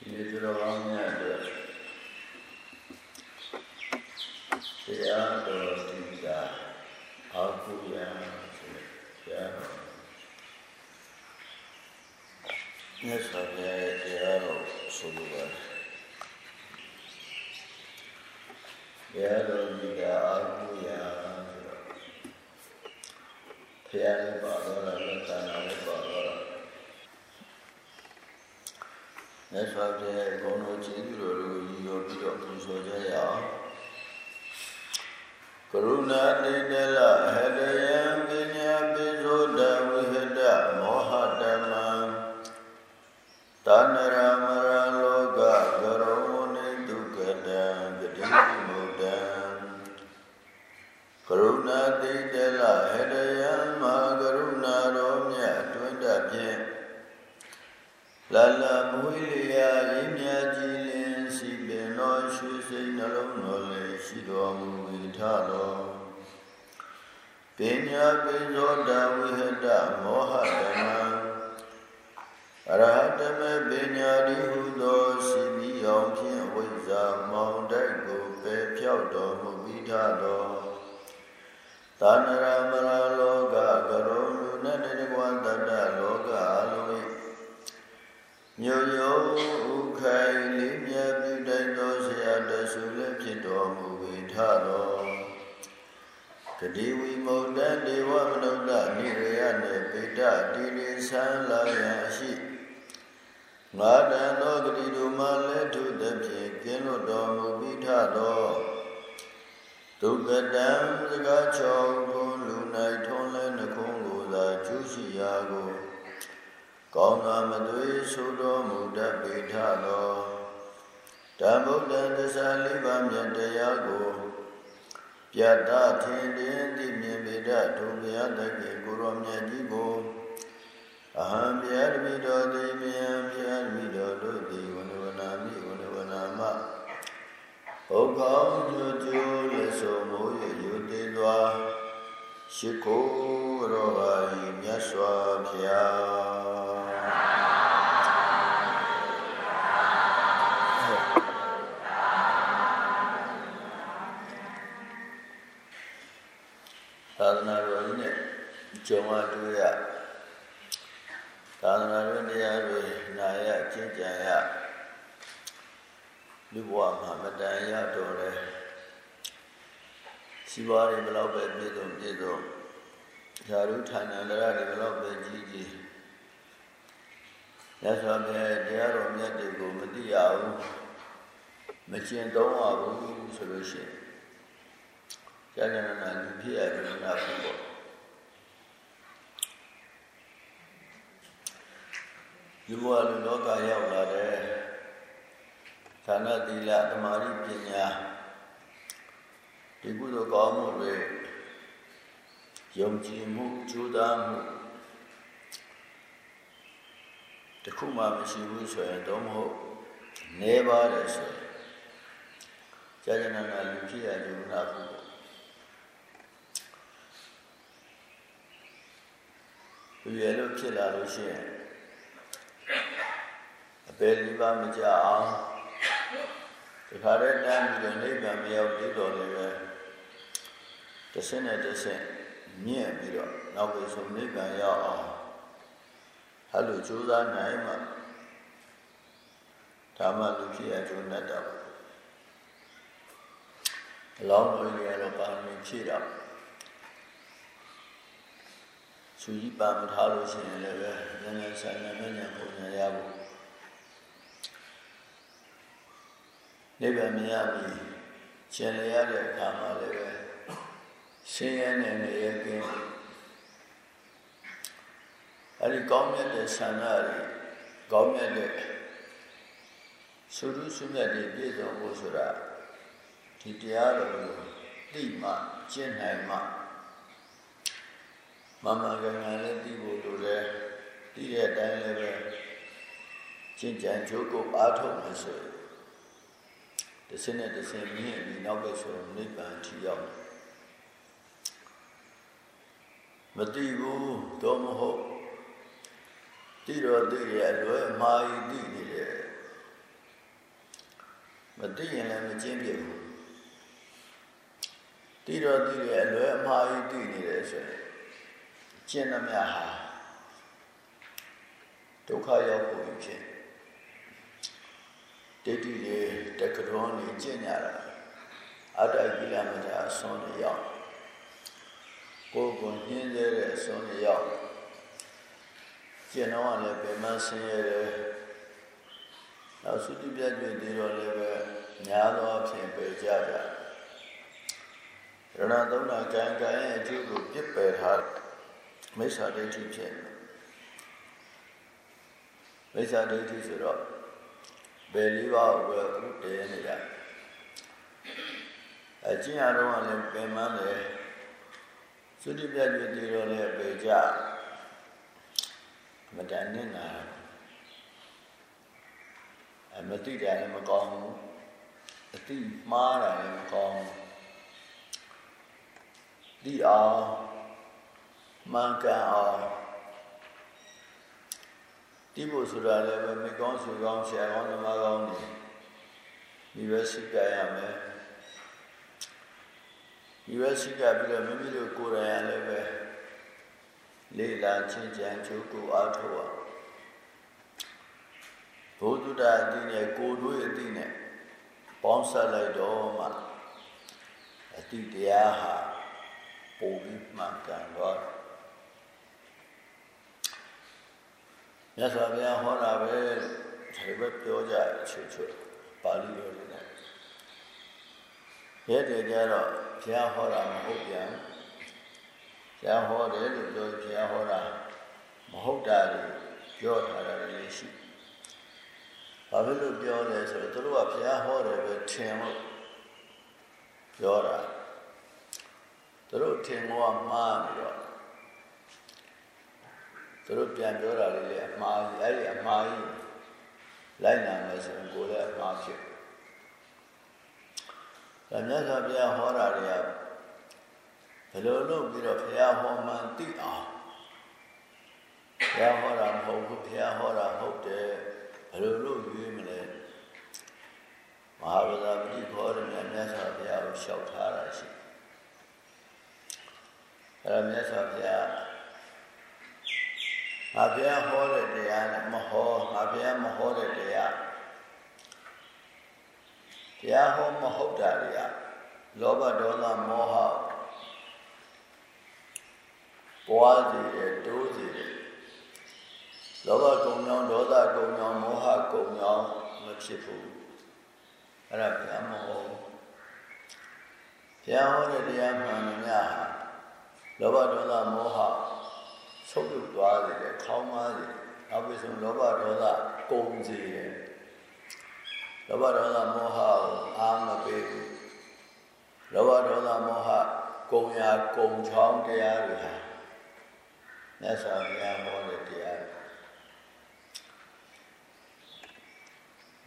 ဒီလိုတော်ကောင်းများအတွက်တရားတော်ဒီကအာဟုယံဆိုတဲ့တရားတော်မြတ်စွာဘုရားရဲ့တရားတော်ဆိုလိုပါတယ်တရားတော်ဒီကအာဟုယံဆိုတော့ဘုရားလည်းပါတော့တယ်သံဃာလည်းပါတော့တယ်မြ တ်စွာဘုရားရဲ့ဂုဏ်တော်ကျေးဇူးတော်တွေကိုရည်ရွယ်ပြီးတော့ပူဇော်ကြရအောင်ကရုဏာတိတလဟတယံ ဝိထတော်ပညာပိသောတဝိဟတမောဟတမံအရဟတမေပညာတိဟုသောစီမီအောင်ဖြင့်ဝိဇ္ဇာမောင်တိုက်ကိုပယ်ဖြောက်တော်မူဝိထတော်သာနရမရလောကကရုဏုနတ္တကွာတတ္တလောကအလုံး၏ညိုညိုဥခိုင်လေးမြတ်ပြုတိုက်သောဆရာတဆူလည်းဖြစ်တော်မူဝိထတော် ကတိဝိမုတ်တံဒေဝမနုဿနိရေယနှင့်ပေတတိရိသံလာယံရှိငါတန်သောဂတိတို့မှလည်းထုသဖြင့်ကင်းလွတ်တော်မူဝိထတော်ဒုက္ကတံစကားချောင်းဘုံလူ၌ထုံးလဲနှခုံးကိုသာကျူးရှိရာကိုကောင်းသောမသွေဆိုတော်မူတတ်ပေထသောဓမ္မုဒ္ဒသစ္စာလေးပါးမြတ်တရားကို ပြတ်တာထင်တင်သိမြင်ပေတတ်ဒုဘုရားတကေကိုရောမြတ်ကြီးကိုအဟံဘုရားတပိတော်တိမြံဘုရားတပိတော်တို့သည်ဝနဝနာမိဝနဝနာမဘုကောင်းညွကျိုးလက်ဆုံးမိုးရယူတည်သွားရှိခိုးရောပါ၏မြတ်စွာဘုရား သာသနာတော်ကြီးနဲ့ကြုံရတွေ့ရသာသနာတော်တရားတွေနာရကျင့်ကြံရလူဘဝမှာမတန်ရတော်တယ်စီပွားတွေဘလောက်ပဲပြည့်စုံပြည့်စုံဓာရုဌာနန္တရတွေဘလောက်ပဲကြီးကြီးရသော်ပဲတရားတော်မြတ်တွေကိုမသိရဘူးမကျင့်သုံးရဘူးဆိုလို့ရှိရင် ကျန်တဲ့နာလူဖြစ်ရတဲ့နာဖြစ်ပေါ့ဒီဘဝလူလောကရောက်လာတဲ့ဌာနသီလသမာဓိပညာဒီကုသိုလ်ကောင်းမှုတွေယုံကြည်မှုကြိုးစားမှုတခုမှမရှိဘူးဆိုရင်တော့မဟုတ်နေပါတယ်ဆိုရင်ကြာကြာနာနာလူဖြစ်ရလူနာခုလူ ရလို့ဖြစ်လာလို့ရှိရင်အပေလေးပါမကြအောင်ဒီခါတဲ့တန်းပြီးတော့နိဗ္ဗာန်မရောက်သေးတော့လည်းပဲတစ်ဆင့်နဲ့တစ်ဆင့်မြင့်ပြီးတော့နောက်ပြီးဆုံးနိဗ္ဗာန်ရောက်အောင်အဲ့လိုကြိုးစားနိုင်မှဓမ္မလူဖြစ်ရကျိုးနဲ့တော့အလောင်းတော်ကြီးရတော့ပါမီဖြည့်တော့ သူကြီးပါမထားလို့ရှိရင်လည်းပဲဉာဏ်ဆိုင်ဉာဏ်ဉာဏ်ပုံဉာဏ်ရဖို့နိဗ္ဗာန်မြင်ရပြီကျင်လျရတဲ့အခါမှာလည်းပဲဆင်းရဲနဲ့နေရကင်းအဲဒီကောင်းမြတ်တဲ့ဆန္ဒတွေကောင်းမြတ်တဲ့သုရုစုမြတ်တွေပြည့်စုံဖို့ဆိုတာဒီတရားတော်ကိုသိမှကျင့်နိုင်မှ မမကံကလည်းသိဖို့လိုတယ်သိတဲ့အတိုင်းလည်းပဲကျင့်ကြံကြိုးကိုအားထုတ်မှဆိုရင်တစ်စင်းနဲ့တစ်စင်းမြင့်ပြီးနောက်ပဲဆိုနိဗ္ဗာန်ထီရောက်မသိဘူးတော့မဟုတ်သိတော့သိရအလွယ်အမှားကြီးသိနေတယ်မသိရင်လည်းမကျင့်ပြဘူးသိတော့သိတယ်အလွယ်အမှားကြီးသိနေတယ်ဆိုရင် ကျင့်သမျှဟာဒုက္ခရောက်ဖို့ဖြစ်ဒိဋ္ဌိတွေတက္ကရောနေကျင့်ကြတာအတ္တကိလမတာအစွန်းတွေရောက်ကိုယ်ကိုညှင်းသေးတဲ့အစွန်းတွေရောက်ကျင့်တော့လည်းပြန်မဆင်းရဲတယ်နောက်သုတိပြတ်တွေဒီတော့လည်းပဲများသောအဖြစ်ပဲကြကြရဏသုံးနာကံကံရဲ့အကျိုးကိုပြစ်ပယ်ထား မိစ္ဆာဒိဋ္ဌိဖြစ်နေမိစ္ဆာဒိဋ္ဌိဆိုတော့ဘယ်လေးပါးကိုပဲသူတည်နေတာအကျင့်အရောကလည်းပင်မတယ်သုတိပြတ်တွေဒီတော့လည်းပေကြမတန်နဲ့နာအမတိတယ်လည်းမကောင်းဘူးအတိမှားတာလည်းမကောင်းဘူးဒီအောင် မှန်ကန်အောင်ဒီဖို့ဆိုတာလည်းပဲမိကောင်းစုကောင်းဆရာကောင်းဓမ္မကောင်းနေဒီပဲစိတ်ကြရမယ်ဒီပဲစိတ်ကြပြီးတော့မိမိတို့ကိုယ်တိုင်ရလည်းပဲလေ့လာချင်းချမ်းချိုးကိုအားထုတ်အောင်ဘုဒ္ဓတာအတိနဲ့ကိုယ်တို့အတိနဲ့ပေါင်းဆက်လိုက်တော့မှအတိတရားဟာပုံပြီးမှန်ကန်တော့ မြတ်စွာဘုရားဟောတာပဲဒီဘက်ပြောကြချွတ်ချွတ်ပါဠိတော်လေးနဲ့ရဲတယ်ကြတော့ဘုရားဟောတာမဟုတ်ပြန်ဘုရားဟောတယ်လို့ပြောဘုရားဟောတာမဟုတ်တာလို့ပြောထားတာလည်းရှိဘာဖြစ်လို့ပြောလဲဆိုတော့သူတို့ကဘုရားဟောတယ်ပဲထင်လို့ပြောတာသူတို့ထင်လို့မှားနေတော့ သူတို့ပြန်ပြောတာလေးလေအမှားကြီးအဲ့ဒီအမှားကြီးလိုက်နာမယ်ဆိုရင်ကိုယ်လည်းအမှားဖြစ်ဒါမြတ်စွာဘုရားဟောတာတွေကဘယ်လိုလုပ်ပြီးတော့ဘုရားဟောမှန်သိအောင်ဘုရားဟောတာမဟုတ်ဘူးဘုရားဟောတာဟုတ်တယ်ဘယ်လိုလုပ်ရွေးမလဲမဟာဗလာပတိခေါ်တယ်မြတ်စွာဘုရားကိုလျှောက်ထားတာရှိအဲ့ဒါမြတ်စွာဘုရား ငါဘုရားဟောတဲ့တရားနဲ့မဟောငါဘုရားမဟောတဲ့တရားတရားဟောမဟုတ်တာတွေကလောဘဒေါသမောဟပွားစေတယ်တိုးစေတယ်လောဘကုံကြောင့်ဒေါသကုံကြောင့်မောဟကုံကြောင့်မဖြစ်ဘူးအဲ့ဒါဘုရားမဟောဘုရားဟောတဲ့တရားမှန်များဟာလောဘဒေါသမောဟ ဆုံးပြုသွားတယ်ခေါင်းမားတယ်နောက်ပြီးဆုံးလောဘဒေါသကုန်စေတယ်လောဘဒေါသမောဟကိုအာမပေးဘူးလောဘဒေါသမောဟကုံရာကုံချောင်းတရားတွေဟာမြတ်စွာဘုရားဟောတဲ့တရား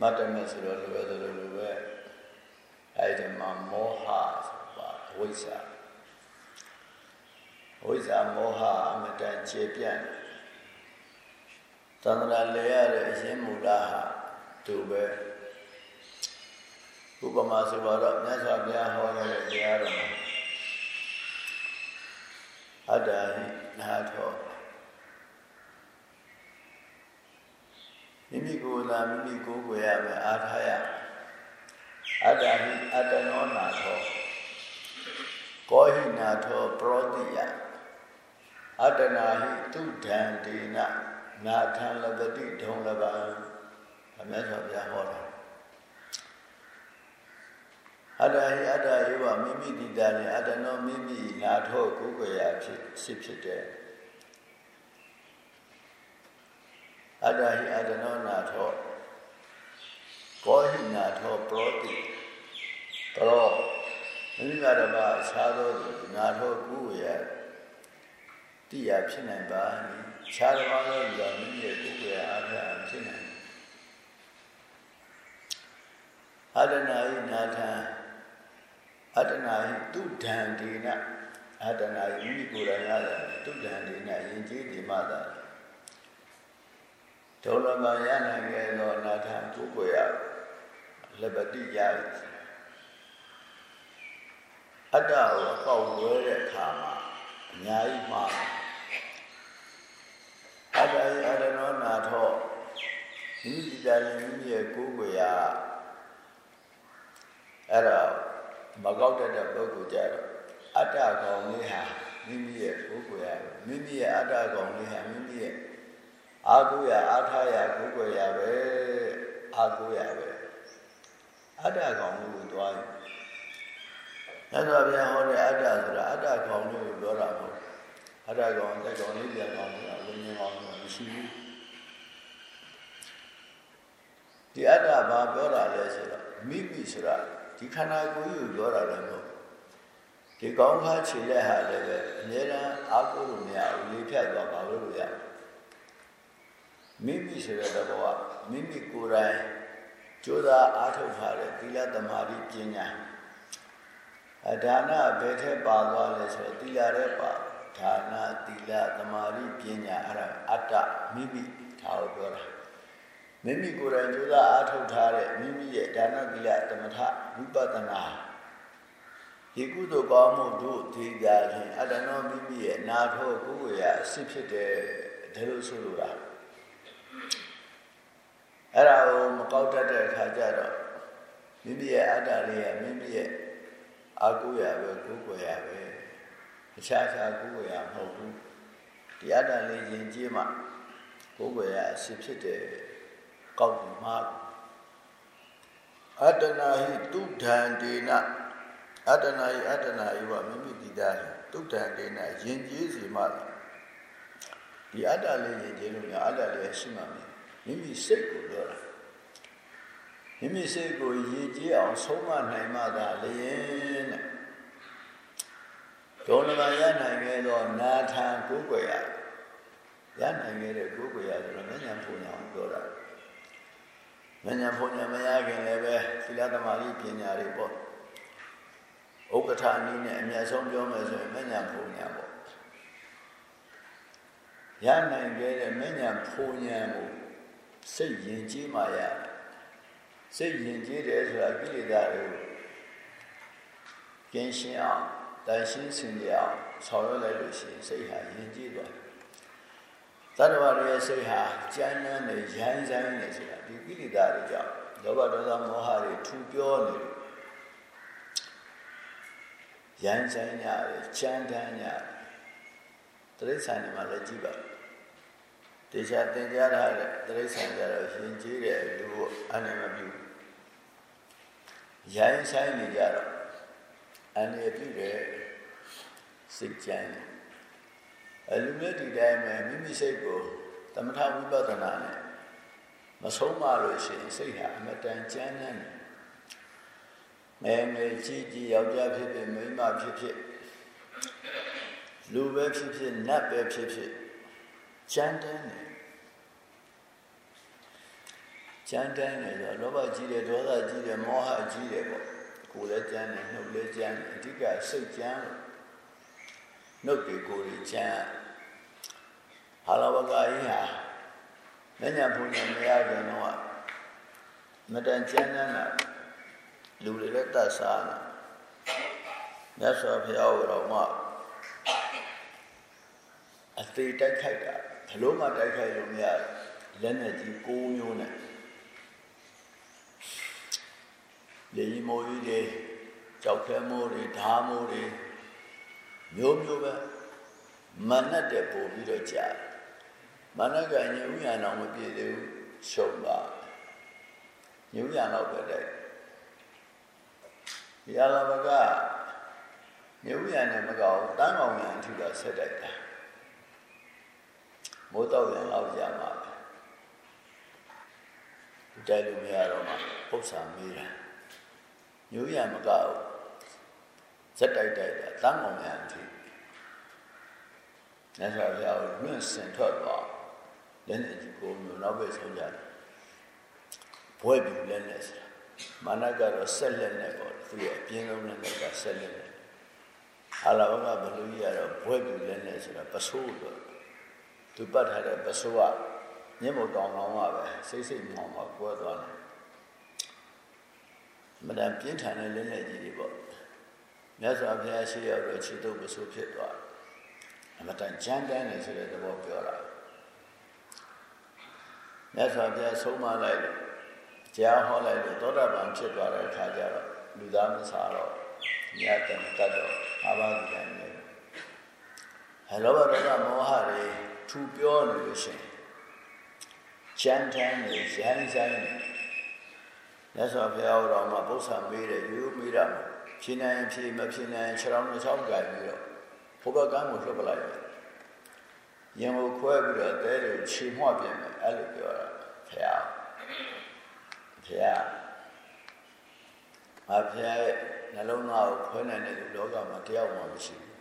မတ္တမဆိုတော့လိုပဲလိုလိုပဲအဲ့ဒီမှာမောဟဆိုတာဝိဇ္ဇာ ဝိဇ္ဇာမောဟအမတန်ခြေပြန့်သန္တရာလေရတဲ့အရင်မူလဟာသူပဲဥပမာဆိုတော့မြတ်စွာဘုရားဟောတဲ့တရားတော်မှာအတ္တဟိနာထောမိမိကိုယ်သာမိမိကိုယ်ကိုရမယ်အားထားရအတ္တဟိအတ္တနောနာထောကောဟိနာထောပရောတိယ အတ္တနာဟိတုဒံဒေနနာထံလပတိဒုံလပံအမြတ်စွာဘုရားဟောတာအတ္တဟိအတ္တယေဝမိမိတိတာနဲ့အတ္တနောမိမိနာထောကိုယ်ကိုယ်ရာဖြစ်ဖြစ်ဖြစ်တဲ့အတ္တဟိအတ္တနောနာထောကောဟိနာထောပရောတိပရောမိမိဓမ္မအခြားသောနာထောကိုယ်ရာ တိရဖြစ်နိုင်ပါခြားဓမ္မသောလူကမိမိရဲ့ကိုယ်ကိုယ်ရာအားဖြင့်ဖြစ်နိုင်အတ္တနာဟိနာထံအတ္တနာဟိတုဒံဒေနအတ္တနာဟိမိမိကိုယ်တိုင်ရတယ်တုဒံဒေနယဉ်ကျေးဒီမှသာဒုလဘရနိုင်ခဲ့သောနာထံကိုယ်ကိုယ်ရာလက်ပတိရအတ္တကိုအပေါက်ဝဲတဲ့အခါမှာအများကြီးမှား အတ္တရဲ့အရဏောနာထောမိမိကြည်မိမိရဲ့ကိုယ်ကိုယ်ရာအဲ့ဒါမကောက်တတ်တဲ့ပုဂ္ဂိုလ်ကြတော့အတ္တကောင်လေးဟာမိမိရဲ့ကိုယ်ကိုယ်ရာမိမိရဲ့အတ္တကောင်လေးဟာမိမိရဲ့အာဟုရအာထရကိုယ်ကိုယ်ရာပဲအာဟုရပဲအတ္တကောင်လေးကိုတွားရင်မြတ်စွာဘုရားဟောတဲ့အတ္တဆိုတာအတ္တကောင်လေးကိုပြောတာမဟုတ်အတ္တကောင်တက်ကောင်လေးပြန်ကောင်ဆိုတာဝိညာဉ်ကောင်ဆိုတာ မရှိဘူးဒီအတ္တဘာပြောတာလဲဆိုတော့မိမိဆိုတာဒီခန္ဓာကိုယ်ကြီးကိုပြောတာလည်းမဟုတ်ဒီကောင်းခါခြေလက်ဟာလည်းပဲအများရန်အာကိုလို့မရဘူးလေဖြတ်သွားပါလို့လို့ရမိမိဆိုတဲ့ဘဝမိမိကိုယ်တိုင်ကြိုးစားအားထုတ်ထားတဲ့သီလသမာဓိပညာအဒါနဘယ်ထက်ပါသွားလဲဆိုတော့သီလရဲ့ပါ ဒါနသီလသမာဓိပညာအဲ့ဒါအတ္တမိမိဒါကိုပြောတာမိမိကိုယ်တိုင်ကြိုးစားအားထုတ်ထားတဲ့မိမိရဲ့ဒါနသီလသမထဝိပဿနာဒီကုသိုလ်ကောင်းမှုတို့ဒီကြခြင်းအတ္တနောမိမိရဲ့နာထောကိုယ်ကိုယ်ရအစစ်ဖြစ်တယ်ဒါလို့ဆိုလိုတာအဲ့ဒါကိုမကောက်တတ်တဲ့အခါကျတော့မိမိရဲ့အတ္တလေးရဲ့မိမိရဲ့အာကိုရပဲကိုယ်ကိုရပဲ အခြားခြားကိုယ်ကိုရမဟုတ်ဘူးဒီအတ္တလေးရင်ကြီးမှကိုယ်ကိုရအစစ်ဖြစ်တယ်ကောက်ပြီးမှအတ္တနာဟိတုဒံဒေနအတ္တနာဟိအတ္တနာဟိဝမိမိတိတာဟိတုဒံဒေနယင်ကြီးစီမှဒီအတ္တလေးယင်ကြီးလို့များအတ္တလေးရှိမှမိမိစိတ်ကိုပြောတာမိမိစိတ်ကိုရည်ကြည်အောင်ဆုံးမနိုင်မှသာလျင်တဲ့ ဒုလကရနိုင်ခဲ့သောနာထံကိုယ်ွယ်ရရနိုင်ခဲ့တဲ့ကိုယ်ွယ်ရဆိုတော့မဉ္ဇဉ်ပူညာကိုပြောတာမဉ္ဇဉ်ပူညာမရခင်လည်းပဲသီလသမာဓိပညာတွေပေါ့ဥက္ကဋ္ဌအနည်းနဲ့အမျက်ဆုံးပြောမယ်ဆိုရင်မဉ္ဇဉ်ပူညာပေါ့ရနိုင်ခဲ့တဲ့မဉ္ဇဉ်ပူညာကိုစိတ်ယဉ်ကျေးမှရတယ်စိတ်ယဉ်ကျေးတယ်ဆိုတာကိလေသာတွေကိုကင်းရှင်းအောင် တန်ရှင်းစင်ကြအောင်ဆောင်ရွက်လိုက်လို့ရှိရင်စိတ်ဟာယဉ်ကျေးသွားတယ်တတ္တဝရရဲ့စိတ်ဟာကြမ်းတမ်းနေရိုင်းဆိုင်နေဆိုတာဒီကိလေသာတွေကြောင့်လောဘဒေါသမောဟတွေထူပြောနေလို့ရိုင်းဆိုင်ကြတယ်ကြမ်းတမ်းကြတယ်တိရစ္ဆာန်တွေမှာလည်းကြည့်ပါတရားသင်ကြားထားတဲ့တိရစ္ဆာန်ကြတော့ရှင်ကြီးတဲ့လူကိုအနေမပြုရိုင်းဆိုင်နေကြတော့ အနေပြုတဲ့စိတ်ကြမ်းအလူမြတ်ဒီတိုင်းမှာမိမိစိတ်ကိုသမထဝိပဿနာနဲ့မဆုံးမလို့ရှိရင်စိတ်ဟာအမတန်ကြမ်းနေတယ်မဲမဲကြီးကြီးယောက်ျားဖြစ်ဖြစ်မိန်းမဖြစ်ဖြစ်လူပဲဖြစ်ဖြစ်နတ်ပဲဖြစ်ဖြစ်ကြမ်းတမ်းတယ်ကြမ်းတမ်းတယ်ဆိုတော့လောဘကြီးတယ်ဒေါသကြီးတယ်မောဟကြီးတယ်ပေါ့ ကိုယ်လည်းကြမ်းတယ်နှုတ်လည်းကြမ်းတယ်အဓိကစိတ်ကြမ်းလို့နှုတ်တွေကိုယ်ကြီးကြမ်းဟာလဝကကြီးဟာမညာဘုံညာမရခင်တော့မတန်ကြမ်းတမ်းတာလူတွေလည်းတတ်စားတာမြတ်စွာဘုရားတော်မှာအသေးတိုက်ခိုက်တာဘလို့မှတိုက်ခိုက်လို့မရလက်နဲ့ကြီး၉မျိုးနဲ့ လေကြီးမိုးကြီးတွေကြောက်ခဲမိုးတွေဓာမိုးတွေမျိုးမျိုးပဲမနတ်တဲ့ပို့ပြီးတော့ကြာမနတ်ကညဥ်ရအောင်မပြည့်သေးဘူးရှုံပါညဥ်ရတော့ပဲတဲ့ဒီအလဘကညဥ်ရနဲ့မကောက်တန်းကောင်ရန်ထူတာဆက်တိုက်တာမိုးတော့ရန်လောက်ကြမှာပဲတိုက်လို့မရတော့မှပု္ပ္ပာမေးတာ မျိုးရမကောက်ဇက်တိုက်တိုက်တာတန်းကောင်ရန်ထူမြတ်စွာဘုရားကိုလွင့်စင်ထွက်သွားလက်နဲ့ကြီးကိုမျိုးနောက်ပဲဆုံးကြတယ်ဘွဲ့ပြူလက်နဲ့ဆိုတာမာနကတော့ဆက်လက်နဲ့ပေါ့သူရဲ့အပြင်းဆုံးလက်နဲ့ကဆက်လက်နဲ့အာလဘကဘလူကြီးကတော့ဘွဲ့ပြူလက်နဲ့ဆိုတာပစိုးတော့သူပတ်ထားတဲ့ပစိုးကညမတောင်လောင်ကပဲစိတ်စိတ်မောင်မှာကွဲသွားတယ် တန်ပြင်းထန်တဲ့လက်လက်ကြီးတွေပေါ့မြတ်စွာဘုရားရှိရောက်တော့ခြေတုပ်ပစိုးဖြစ်သွားအမတန်ကြမ်းတမ်းနေဆိုတဲ့သဘောပြောတာမြတ်စွာဘုရားဆုံးမလိုက်လို့ကြားဟောလိုက်လို့သောတာပန်ဖြစ်သွားတဲ့အခါကျတော့လူသားမစားတော့မြတ်တန်တတ်တော့အာဘဒိကံနေဟလောဘဒေါသမောဟတွေထူပြောနေလို့ရှိရင်ကြမ်းတမ်းနေရမ်းဆိုင်နေ မြတ်စွာဘုရားတော်မှာပု္ပ္ပာမေးတယ်ရိုးမေးတာဖြင်းနိုင်ဖြင်းမဖြင်းနိုင်ခြေထောက်နှချောင်းကြိုင်ပြီးတော့ဘုဘကံကိုလွှတ်ပလိုက်တယ်ရင်ကိုခွဲပြီးတော့တဲတွေခြေမွှပြင်တယ်အဲ့လိုပြောတာဘုရားဘုရားအဖေရဲ့နှလုံးသားကိုခွဲနိုင်တဲ့လောကမှာတယောက်မှမရှိဘူး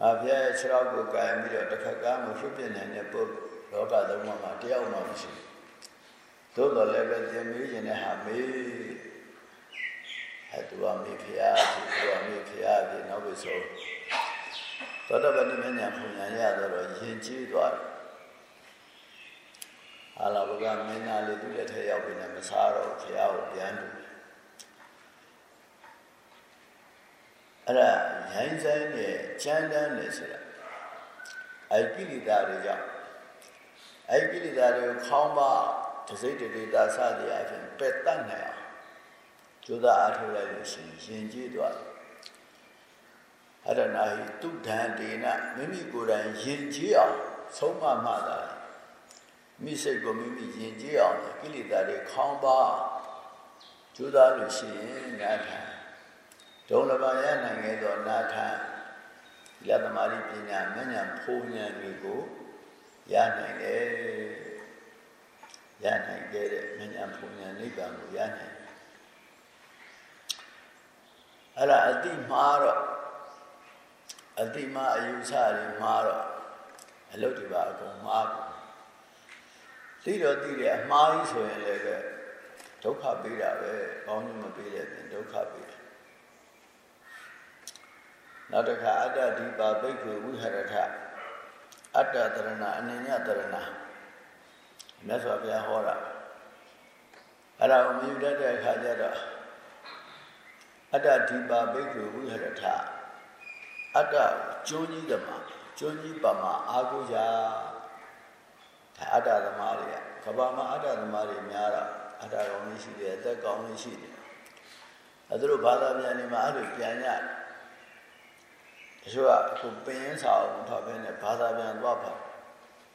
။အဖေရဲ့ခြေထောက်ကိုကိုင်ပြီးတော့တစ်ခါကမ်းကိုဖြုတ်ပြနိုင်တဲ့ပုဂ္ဂိုလ်လောကသုံးပါးမှာတယောက်မှမရှိဘူး။ သို့တော်လည်းပဲသင်မေးရင်လည်းဟာမေးအဲသူကမေဖျားသူကမေဖျားပြီးနောက်ပြီးဆိုသောတပတိမညာပုံညာရတော့ယဉ်ကျေးသွားတယ်အာလာဘကမင်းသားလေးသူ့လက်ထက်ရောက်ပြီးလည်းမစားတော့ဖျားကိုပြန်တူအဲ့ဒါရိုင်းဆိုင်နဲ့ကြမ်းတမ်းနေဆိုတာအဲ့ကိလေသာတွေကြောင့်အဲ့ကိလေသာတွေကိုခေါင်းပါ တစိတ်တဒေတာစသည်အပြင်ပယ်တတ်နိုင်အောင်ကြိုးစားအားထုတ်လိုက်လို့ရှိရင်ယဉ်ကျေးသွားတယ်အရဏဟိတုဒံဒေနမိမိကိုယ်တိုင်ယဉ်ကျေးအောင်ဆုံးမမှသာမိစိတ်ကိုမိမိယဉ်ကျေးအောင်ကိလေသာတွေခေါင်းပါကြိုးစားလို့ရှိရင်နာထဒုံလဘရနိုင်ခဲ့သောနာထလသမารိပညာမဉ္ဇဉ်ဖုံဉဏ်တွေကိုရနိုင်တယ် ရနိုင်ခဲ့တဲ့မဉ္ဇဉ်ဖုံဉဏ်နိဗ္ဗာန်ကိုရနိုင်အဲ့ဒါအတိမှားတော့အတိမအယူဆတွေမှားတော့အလုပ်တွေပါအကုန်မှားသိတော့သိတယ်အမှားကြီးဆိုရင်လည်းဒုက္ခပေးတာပဲကောင်းကြီးမပေးတဲ့ပြင်ဒုက္ခပေးတယ်နောက်တစ်ခါအတ္တဒီပါဘိက္ခုဝိဟရထအတ္တတရဏအနိညာတရဏ မြတ်စွာဘုရားဟောတာအဲ့ဒါကိုမြင်တတ်တဲ့အခါကျတော့အတ္တဒီပါဘိက္ခုဝိဟရထအတ္တကျွန်းကြီးကမှာကျွန်းကြီးပါမှာအာဟုရာဒါအတ္တသမားတွေကကဘာမှာအတ္တသမားတွေများတာအတ္တကောင်းကြီးရှိတယ်အသက်ကောင်းကြီးရှိတယ်အဲသူတို့ဘာသာပြန်နေမှာအဲ့လိုပြန်ရတချို့ကအခုပင်ရင်းစာအောင်ထောက်ပဲနဲ့ဘာသာပြန်သွားပါ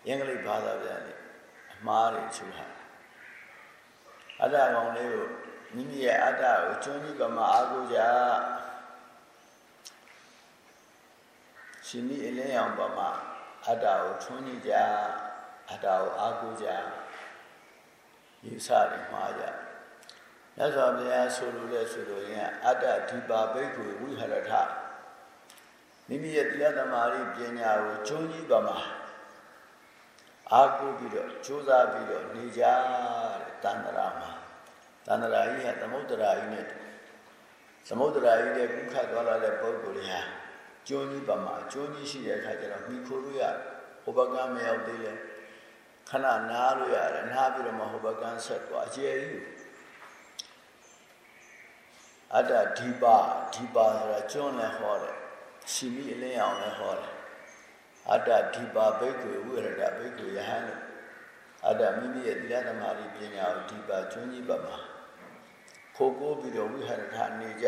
အင်္ဂလိပ်ဘာသာပြန်နေအ မှားတွေချူတာအတ္တကောင်လေးကိုမိမိရဲ့အတ္တကိုကျွန်းကြီးကမှအာဟုကြရှင်မိအလင်းအောင်ပါမှာအတ္တကိုထွန်းကြည့်ကြအတ္တကိုအာဟုကြယူဆတယ်မှားကြမြတ်စွာဘုရားဆိုလိုလဲဆိုလိုရင်အတ္တဒီပါဘိက္ခုဝိဟရထမိမိရဲ့တရားသမာဓိပညာကိုကျုံးကြီးပါမှာ အာဟုပြီးတော့ကြိုးစားပြီးတော့နေကြတဲ့တန္တရာမှာတန္တရာကြီးကသမုဒ္ဒရာကြီးနဲ့သမုဒ္ဒရာကြီးရဲ့ကုခတ်သွားလာတဲ့ပုဂ္ဂိုလ်တွေဟာကျုံးကြီးပါမှာကျုံးကြီးရှိတဲ့အခါကျတော့မိခိုးလို့ရဟိုဘကမရောက်သေးလဲခဏနားလို့ရတယ်နားပြီးတော့မှဟိုဘကန်းဆက်သွားအကျယ်ကြီးအတ္တဒီပါဒီပါဆိုတာကျွန်းလည်းဟောတယ်ရှင်မိအလင်းအောင်လည်းဟောတယ် အတ္တဒီပါဘိက္ခုဝိရဒဘိက္ခုယဟန်လို့အတ္တမိမိရဲ့သီလသမာဓိပညာကိုဒီပါကျွန်းကြီးပါမှာခိုးကိုးပြီးတော့ဝိဟရထနေကြ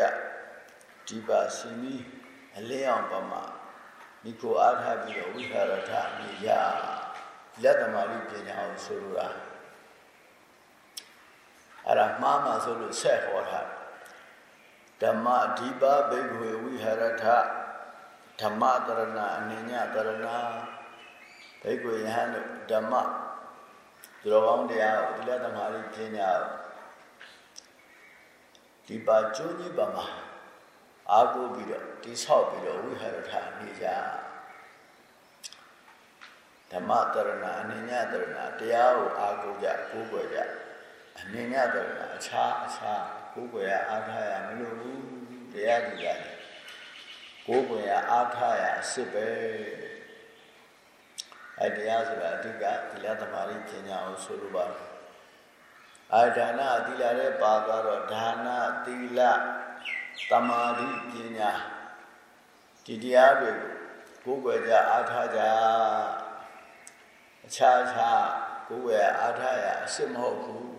ဒီပါရှင်မိအလင်းအောင်ပါမှာမိကိုအားထားပြီးတော့ဝိဟရထနေကြလက်သမာဓိပညာကိုဆိုလိုတာအဲ့ဒါမှားမှဆိုလို့ဆက်ဟောထားဓမ္မဒီပါဘိက္ခုဝိဟရထ ဓမ္မတရဏအနိညာတရဏဘိက္ခုယဟန်တို့ဓမ္မသူတော်ကောင်းတရားကိုလက်သမာဓိပညာဒီပါကျိုးကြီးပါမှာအာကိုပြီးတော့တိဆောက်ပြီးတော့ဝိဟရထနေကြဓမ္မတရဏအနိညာတရဏတရားကိုအာကိုကြကိုးကွယ်ကြအနိညာတရဏအခြားအခြားကိုးကွယ်ရအားထားရမလို့ဘူးတရားကြည့်ရတယ် ကိုးကွယ်ရအားထားရအစ်စ်ပဲအဲတရားဆိုတာအဓိကသီလသမารိပညာကိုဆိုလိုပါတယ်အာဒါနသီလရဲ့ပါသွားတော့ဒါနသီလသမာဓိပညာဒီတရားတွေကိုကိုယ်ွယ်ကြအားထားကြအခြားခြားကိုယ်ွယ်အားထားရအစ်မဟုတ်ဘူး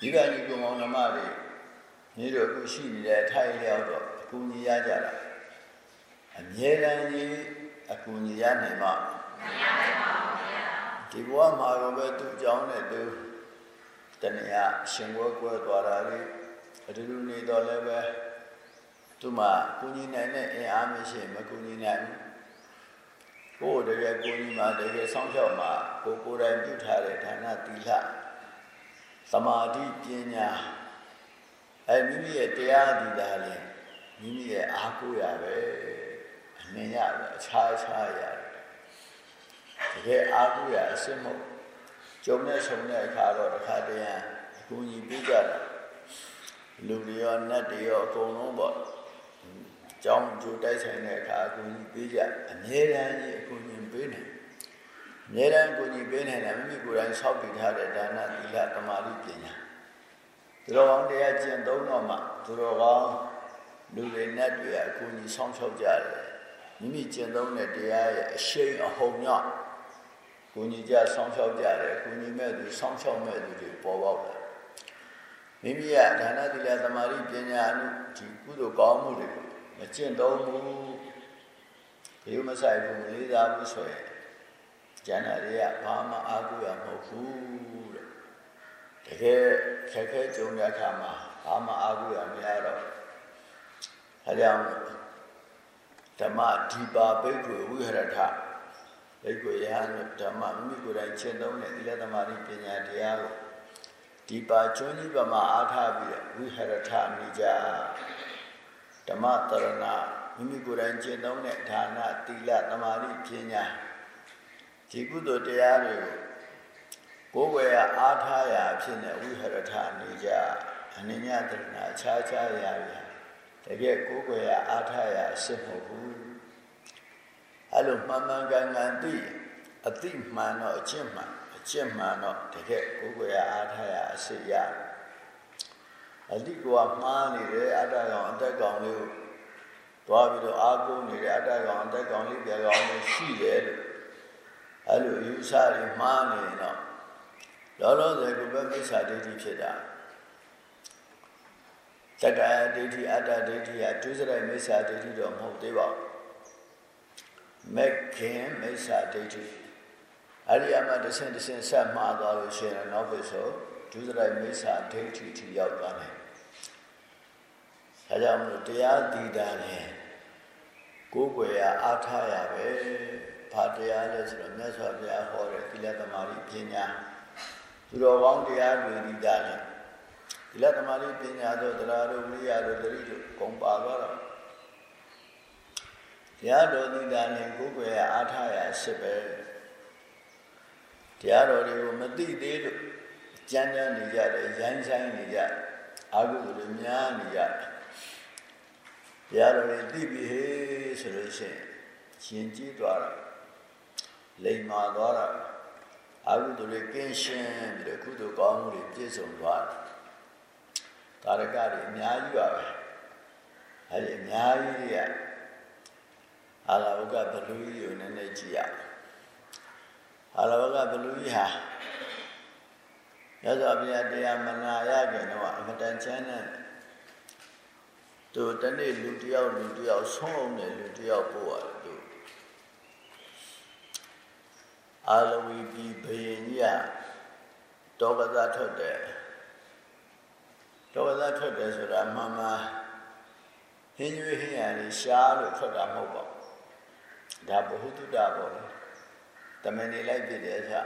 ဒီကနေ့ကိုမောင်နှမတွေ ညီတို့အခုရှိနေတဲ့ထိုင်လျောက်တော့အကူညီရကြတာအမြဲတမ်းကြီးအကူညီရနိုင်မှာမရနိုင်ပါဘူးဗျာဒီဘဝမှာတော့ပဲသူ့ကြောင်းနဲ့သူတဏှာရှင်ဝဲကွဲသွားတာလေအတူတူနေတော့လည်းပဲသူမှကူညီနိုင်တဲ့အင်အားမရှိမကူညီနိုင်ဘူးကိုယ်တကယ်ကိုညီမှာတကယ်ဆောင်းလျှောက်မှာကိုကိုယ်တိုင်ပြုထားတဲ့ဌာနတိလသမာဓိပညာ အဲမိမိရဲ့တရားဒီတာလေမိမိရဲ့အားကိုးရပဲအမြင်ရပဲအခြားခြားရတယ်တကယ်အားကိုးရအစစ်မဟုတ်ကြုံနဲ့ဆုံတဲ့အခါတော့တစ်ခါတည်းအကူအညီပေးကြတာလူတွေရောနတ်တွေရောအကုန်လုံးပေါ့ကြောင်းကြိုတိုက်ဆိုင်တဲ့အခါအကူအညီပေးကြအမြဲတမ်းကြီးအကူအညီပေးနေအမြဲတမ်းအကူအညီပေးနေတာမိမိကိုယ်တိုင်ဆောက်တည်ထားတဲ့ဒါနသီလသမာဓိပညာ သူတော်ကောင်းတရားကျင့်သုံးတော့မှသူတော်ကောင်းလူတွေနဲ့တွေအကူအညီဆောင်ရှောက်ကြတယ်မိမိကျင့်သုံးတဲ့တရားရဲ့အရှိန်အဟုန်ညကိုညီကြဆောင်ရှောက်ကြတယ်ကိုညီမဲ့သူဆောင်ရှောက်မဲ့သူတွေပေါ်ပေါက်တယ်မိမိရဲ့ဒါနသီလသမာဓိပညာအမှုဒီကုသိုလ်ကောင်းမှုတွေကိုမကျင့်သုံးဘူးဘယ်မဆိုင်ဘူးမလေးစားဘူးဆိုရင်ကျန်တာတွေကဘာမှအားကိုးရမဟုတ်ဘူး တဲ့တကယ်ခက်ခဲကြုံတဲ့အခါမှာဘာမှအားကိုးရမရတော့အဲကြောင့်ဓမ္မဒီပါဘိက္ခုဝိဟရထဘိက္ခုယဟန်ဓမ္မမိမိကိုယ်တိုင်ရှင်းသုံးတဲ့သီလသမာဓိပညာတရားကိုဒီပါကျွန်းကြီးပမာအားထားပြီးဝိဟရထနေကြဓမ္မတရဏမိမိကိုယ်တိုင်ကျင့်သုံးတဲ့ဌာနသီလသမာဓိပညာဒီကုသိုလ်တရားတွေကို ကိုယ်ွယ်အားထားရာဖြစ်နေဝိဟရထနေကြအနိညာတရဏအခြားခြားရာရာတကယ်ကိုယ်ွယ်အားထားရာအစ်မဟုတ်ဘူးအဲ့လိုမှန်မှန်ကန်ကန်သိအတိမှန်တော့အကျင့်မှန်အကျင့်မှန်တော့တကယ်ကိုယ်ွယ်အားထားရာအစ်ရတယ်အတိကမှားနေတယ်အတ္တကောင်အတက်ကောင်လေးကိုသွားပြီးတော့အာကုန်းနေတယ်အတ္တကောင်အတက်ကောင်လေးပြကောင်လေးရှိတယ်လို့အဲ့လိုယူဆတွေမှားနေတော့ လောလောဆယ်ကိုပဲမိစ္ဆာဒိဋ္ဌိဖြစ်တာတက္ကရာဒိဋ္ဌိအတ္တဒိဋ္ဌိဟာဒုစရိုက်မိစ္ဆာဒိဋ္ဌိတော့မဟုတ်သေးပါဘူးမက္ခင်မိစ္ဆာဒိဋ္ဌိအဲ့ဒီအမှတစ်ဆင့်တစ်ဆင့်ဆက်မှားသွားလို့ရှိရင်နောက်ပြီဆိုဒုစရိုက်မိစ္ဆာဒိဋ္ဌိထိရောက်သွားတယ်။အဲကြောင့်မလို့တရားတည်တာလေကိုယ်ွယ်ရအားထားရပဲ။ဘာတရားလဲဆိုတော့မြတ်စွာဘုရားဟောတဲ့သီလသမารိပညာ သူတော်ကောင်းတရားတွေတည်တာလေသီလသမารိပညာတို့တရားတို့ဝိရိယတို့တတိတို့ဂုံပါသွားတော့တရားတော်တည်တာလေကိုယ်ွယ်ရအားထားရရှိပဲ။တရားတော်တွေကိုမသိသေးလို့ကြမ်းကြမ်းနေကြတယ်ရိုင်းဆိုင်နေကြအာဟုတွေများနေကြတရားတော်တွေသိပြီဟေးဆိုလို့ရှိရင်ရှင်ကြည့်သွားတာလိမ္မာသွားတာ အာဟုတွေကင်းရှင်းပြီးတော့ကုသိုလ်ကောင်းမှုတွေပြည့်စုံသွားတယ်ကာရကတွေအများကြီးပါပဲအဲဒီအများကြီးတွေကအာလဝကဘလူကြီးကိုနည်းနည်းကြည့်ရအာလဝကဘလူကြီးဟာရသော်ဘုရားတရားမနာရခင်တော့အမတန်ချမ်းတဲ့သူတနေ့လူတယောက်လူတယောက်ဆုံးအောင်တဲ့လူတယောက်ပို့ရတယ်သူ အာလဝီပြည်ဘယင်ကြီးကတောပဇာထွက်တယ်တောပဇာထွက်တယ်ဆိုတာမှန်မှန်ဟင်းရွေးဟင်းရည်ရှားလို့ထွက်တာမဟုတ်ပါဘူးဒါဘ ഹു တုတ္တပေါ့တမန်နေလိုက်ပြတယ်ဆရာ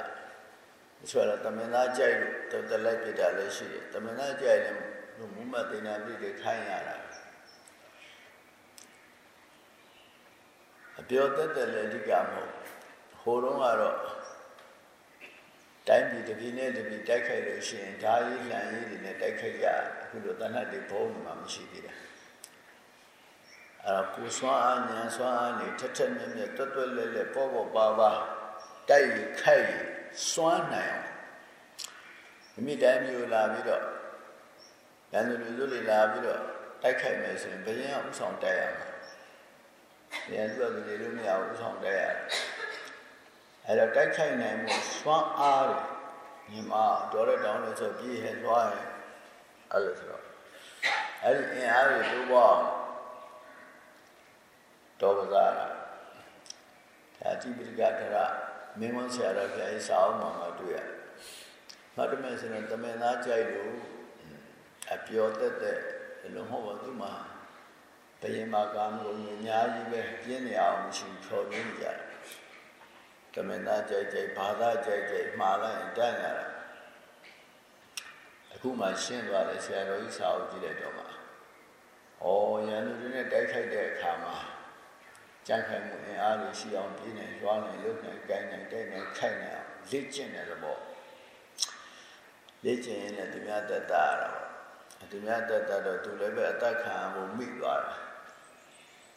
ဆိုတော့တမန်သားကြိုက်လို့တော်တလိုက်ပြတာလည်းရှိတယ်တမန်သားကြိုက်ရင်မူမတ်သိနာပြည့်တွေခိုင်းရတာအပြောတတ်တယ်လည်းအဓိကမဟုတ် ဟိုတုန်းကတော့တိုင်းပြည်တစ်ပြည်နဲ့တစ်ပြည်တိုက်ခိုက်လို့ရှိရင်ဓာကြီးလှန်ကြီးတွေနဲ့တိုက်ခိုက်ကြအခုလိုတဏှတ်တွေဘုံမှာမရှိသေးတာအဲ့တော့ကိုစွမ်းအားဉာဏ်စွမ်းအားနေထက်ထက်မြက်မြက်တွတ်တွတ်လဲလဲပေါ့ပေါ့ပါပါတိုက်ခိုက်စွမ်းနိုင်အောင်မိမိတိုင်းမျိုးလာပြီးတော့ရန်သူလူစုတွေလာပြီးတော့တိုက်ခိုက်မယ်ဆိုရင်ဘယင်းကဥဆောင်တိုက်ရမှာရန်သူကလူတွေလို့မရဘူးဥဆောင်တိုက်ရတယ် အဲ့တော့တိုက်ခိုက်နိုင်မှုစွမ်းအားတွေညီမတော်တဲ့တောင်းလို့ဆိုပြေးဟဲ့သွားရင်အဲ့လိုဆိုတော့အဲ့ဒီအင်အားတွေတိုးပေါ်တော်ကစားတာဒါတိပိဋကတရမင်းမဆရာတော်ဘုရားကြီးစာအုပ်မှာမှတွေ့ရတယ်။မှတ်တမဲ့ဆိုရင်တမန်သားကြိုက်လို့အပျော်တက်တဲ့လုံးဟောပါသူမှာဘယင်မာကံကိုအများကြီးပဲပြင်းနေအောင်မရှိဖြော်ပြင်းကြတယ်။ တမန်သားကြိုက်ကြိုက်ဘာသာကြိုက်ကြိုက်မှားလိုက်ရင်တန်းရတာ။အခုမှရှင်းသွားတယ်ဆရာတော်ကြီးစာအုပ်ကြည့်တဲ့တော့မှာ။ဩရန်သူတွေနဲ့တိုက်ခိုက်တဲ့အခါမှာကြံ့ခိုင်မှုအင်အားတွေရှိအောင်ပြင်းနေရွာနေရုပ်နေကိုင်းနေတိုက်နေခိုက်နေအောင်လေ့ကျင့်တယ်ပေါ့လေ့ကျင့်ရင်လည်းသူများတက်တာတော့သူများတက်တာတော့သူလည်းပဲအသက်ခံမှုမိသွားတယ်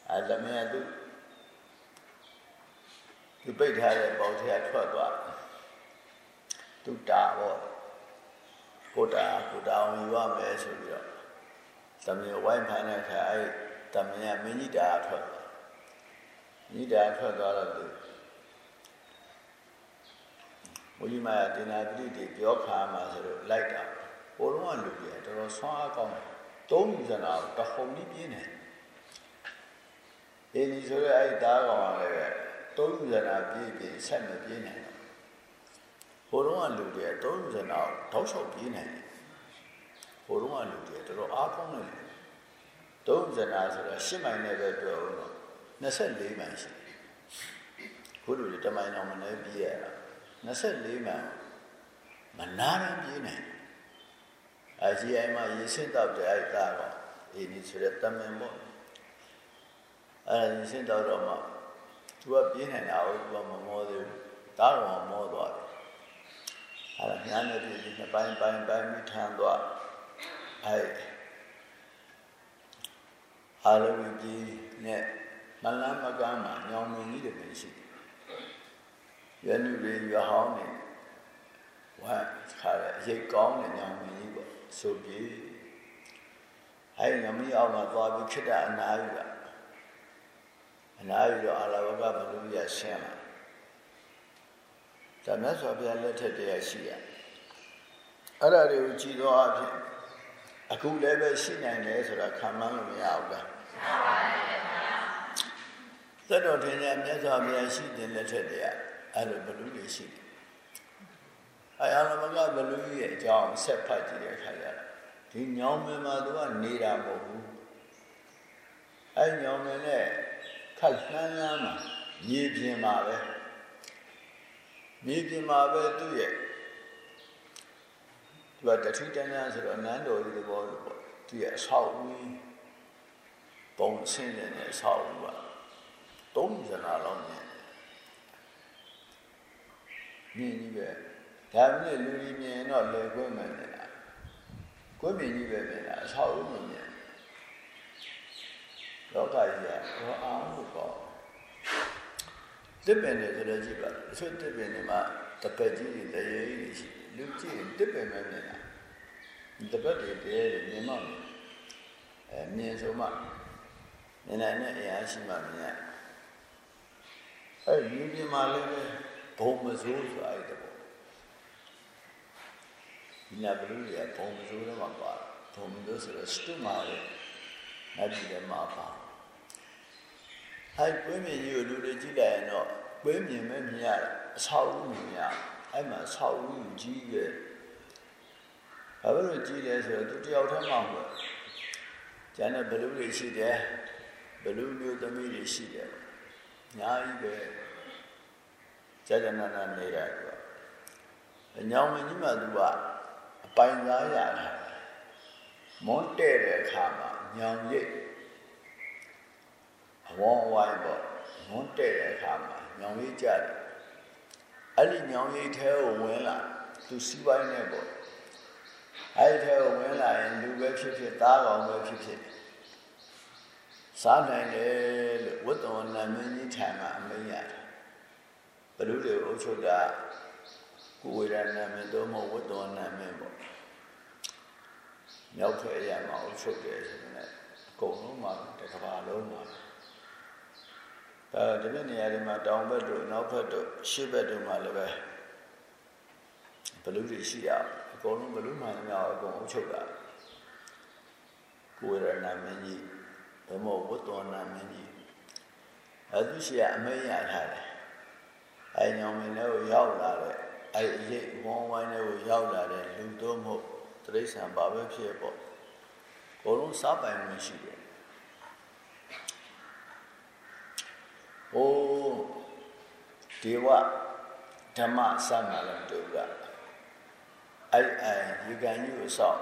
အဲဒါမင်းကသူ သူပိတ်ထားတဲ့ပေါက်ထဲကထွက်သွားသူတာပေါ့ကိုတာကိုတာအောင်ယူရမယ်ဆိုပြီးတော့သမီးဝိုင်းဖန်တဲ့ခါအဲတမင်ကမင်းကြီးတာထွက်မိတာထွက်သွားတော့သူဘုရားမတင်နာပရိတိပြောခါမှာဆိုတော့လိုက်တာဘိုးတော်ကလူကြီးတော်တော်ဆွမ်းအားကောင်းတယ်သုံးလူစနာတဟုန်ကြီးပြင်းတယ်အင်းဒီဆိုရအဲ့တားကောင်လည်းပဲ သုံးလူစနာပြည့်ပြည့်ဆက်မပြင်းနိုင်ဘိုးတော်ကလူကြီးသုံးလူစနာတောက်လျှောက်ပြင်းနိုင်တယ်ဘိုးတော်ကလူကြီးတော်တော်အားကောင်းတယ်သုံးလူစနာဆိုတာရှစ်မိုင်နဲ့ပဲပြောဦးတော့24မိုင်ရှိတယ်ခုလိုတမိုင်အောင်မနေပြည့်ရတာ24မိုင်မနာရင်ပြည့်နိုင်အကြီးအိမ်မှာရေစင်းတော့တဲ့အဲ့ဒါတော့အေးဒီဆိုရတမင်မို့အဲ့ဒီစင်းတော့တော့မှ သူကပြင်းနေတာဟုတ်သူကမမောသေးဘူးတားတော်မောသွားတယ်အဲ့ဒါညာနေပြည်နှစ်ပိုင်းပိုင်းပိုင်းပြီးထမ်းသွားအဲ့အားလုံးကြီးနဲ့မလန်းမကမ်းမှာညောင်မင်းကြီးတွေပဲရှိတယ်။ရနုတွေရဟောင်းနေဝါခါရရိတ်ကောင်းတဲ့ညောင်မင်းကြီးပေါ့ဆိုပြီးအဲ့ညမီအောင်မှာသွားပြီးခိတ္တအနာယူတာအ နာယူတော့အာလဝကဘလူရဆင်းလာဒါမြတ်စွာဘုရားလက်ထက်တည်းရှိရအဲ့ဒါတွေကိုကြည်တော့အဖြစ်အခုလည်းပဲရှိနိုင်တယ်ဆိုတာခံမှန်းလို့မရဘူးလားမှန်ပါပါသက်တော်ထင်တဲ့မြတ်စွာဘုရားရှိတဲ့လက်ထက်တည်းအဲ့လိုဘလူတွေရှိတယ်။အဲအလမကဘလူရဲ့အကြောင်းဆက်ဖတ်ကြည့်တဲ့အခါကျတော့ဒီညောင်မင်းမှာသူကနေတာမဟုတ်ဘူး။အဲညောင်မင်းနဲ့ ခက်လှမ်းလှမ်းမှာမြေပြင်မှာပဲမြေပြင်မှာပဲသူ့ရဲ့သူကတထိတန်းတန်းဆိုတော့နန်းတော်ကြီးတွေပေါ်လို့ပေါ့သူရဲ့အဆောက်အဦပုံဆင်းနေတဲ့အဆောက်အဦကသုံးဇနာလောက်မြင်မြင်ကြီးပဲဒါပေမဲ့လူကြီးမြင်တော့လေခွင့်မယ်နေတာကိုယ်မြင်ကြီးပဲမြင်တာအဆောက်အဦမမြင် လောကကြီးကတော့အားလို့ပေါ့တစ်ပင်တွေဆိုလည်းကြည့်ပါအဆွတ်တစ်ပင်တွေမှာတပတ်ကြီးတွေတရေကြီးတွေရှိလူကြည့်တစ်ပင်ပဲမြင်တာတပတ်တွေတရေတွေမြင်မှအဲမြင်ဆိုမှမြင်နိုင်တဲ့အရာရှိမှမြင်ရအဲ့ဒီပြင်မှာလည်းဘုံမစိုးဆိုအဲ့တဲ့ပေါ့ဒီနာဘလူရဘုံမစိုးတော့မှာပါဘုံမစိုးဆိုတော့စတုမာရဲ့အဲ့ဒီလည်းမှာပါ အဲ့ကွင်းမြင်ကြီးကိုလူတွေကြည့်လိုက်ရင်တော့ကွင်းမြင်မဲ့မြင်ရအဆောက်အဦမြင်ရအဲ့မှာအဆောက်အဦကြီးရဲ့ဘာလို့ကြီးလဲဆိုတော့သူတယောက်တည်းမှမဟုတ်ကျန်တဲ့ဘလူတွေရှိတယ်ဘလူမျိုးသမီးတွေရှိတယ်ညာကြီးပဲကြာကြာနာနာနေတာသူကအညောင်မင်းကြီးမှသူကအပိုင်သားရတာမွန်းတဲ့တဲ့အခါမှာညောင်ရိပ်အ ဝေါဝိုင်းပေါ့မွန်းတဲ့တဲ့အခါမှာညောင်ရိပ်ကြတယ်အဲ့ဒီညောင်ရိပ်ထဲကိုဝင်လာသူစီးပွားရေးနဲ့ပေါ့အဲ့ဒီထဲကိုဝင်လာရင်လူပဲဖြစ်ဖြစ်သားကောင်ပဲဖြစ်ဖြစ်စားနိုင်တယ်လို့ဝတ္တဝနာမင်းကြီးထံမှာအမိန့်ရတယ်ဘလူတွေအုပ်ချုပ်တာကိုဝေဒနာမင်းတို့မဟုတ်ဝတ္တဝနာမင်းပေါ့မြောက်ထွက်ရမှာအုပ်ချုပ်တယ်ဆိုတော့အကုန်လုံးမှာတစ်ကဘာလုံးမှာ အဲဒီလိုနေရာတွေမှာတောင်ဘက်တို့နောက်ဘက်တို့ရှေ့ဘက်တို့မှာလည်းပဲဘလူတွေရှိရအကုန်လုံးဘလူမှန်များအကုန်အုပ်ချုပ်တာကိုယ်ရဏမင်းကြီးဘမောဝတ္တနာမင်းကြီးအဲသူရှိရအမေရထားတယ်အဲညောင်မင်းလည်းရောက်လာတဲ့အဲရိတ်ဝန်းဝိုင်းတွေကိုရောက်လာတဲ့လူတို့မဟုတ်တရိษံဘာပဲဖြစ်ပေါ့ဘုံလုံးစားပိုင်မှုရှိတယ် ဟိုဒေဝဓမ္မစမှလည်းတူကအဲ့အဲ့ဒီကံကြီးကိုစောင့်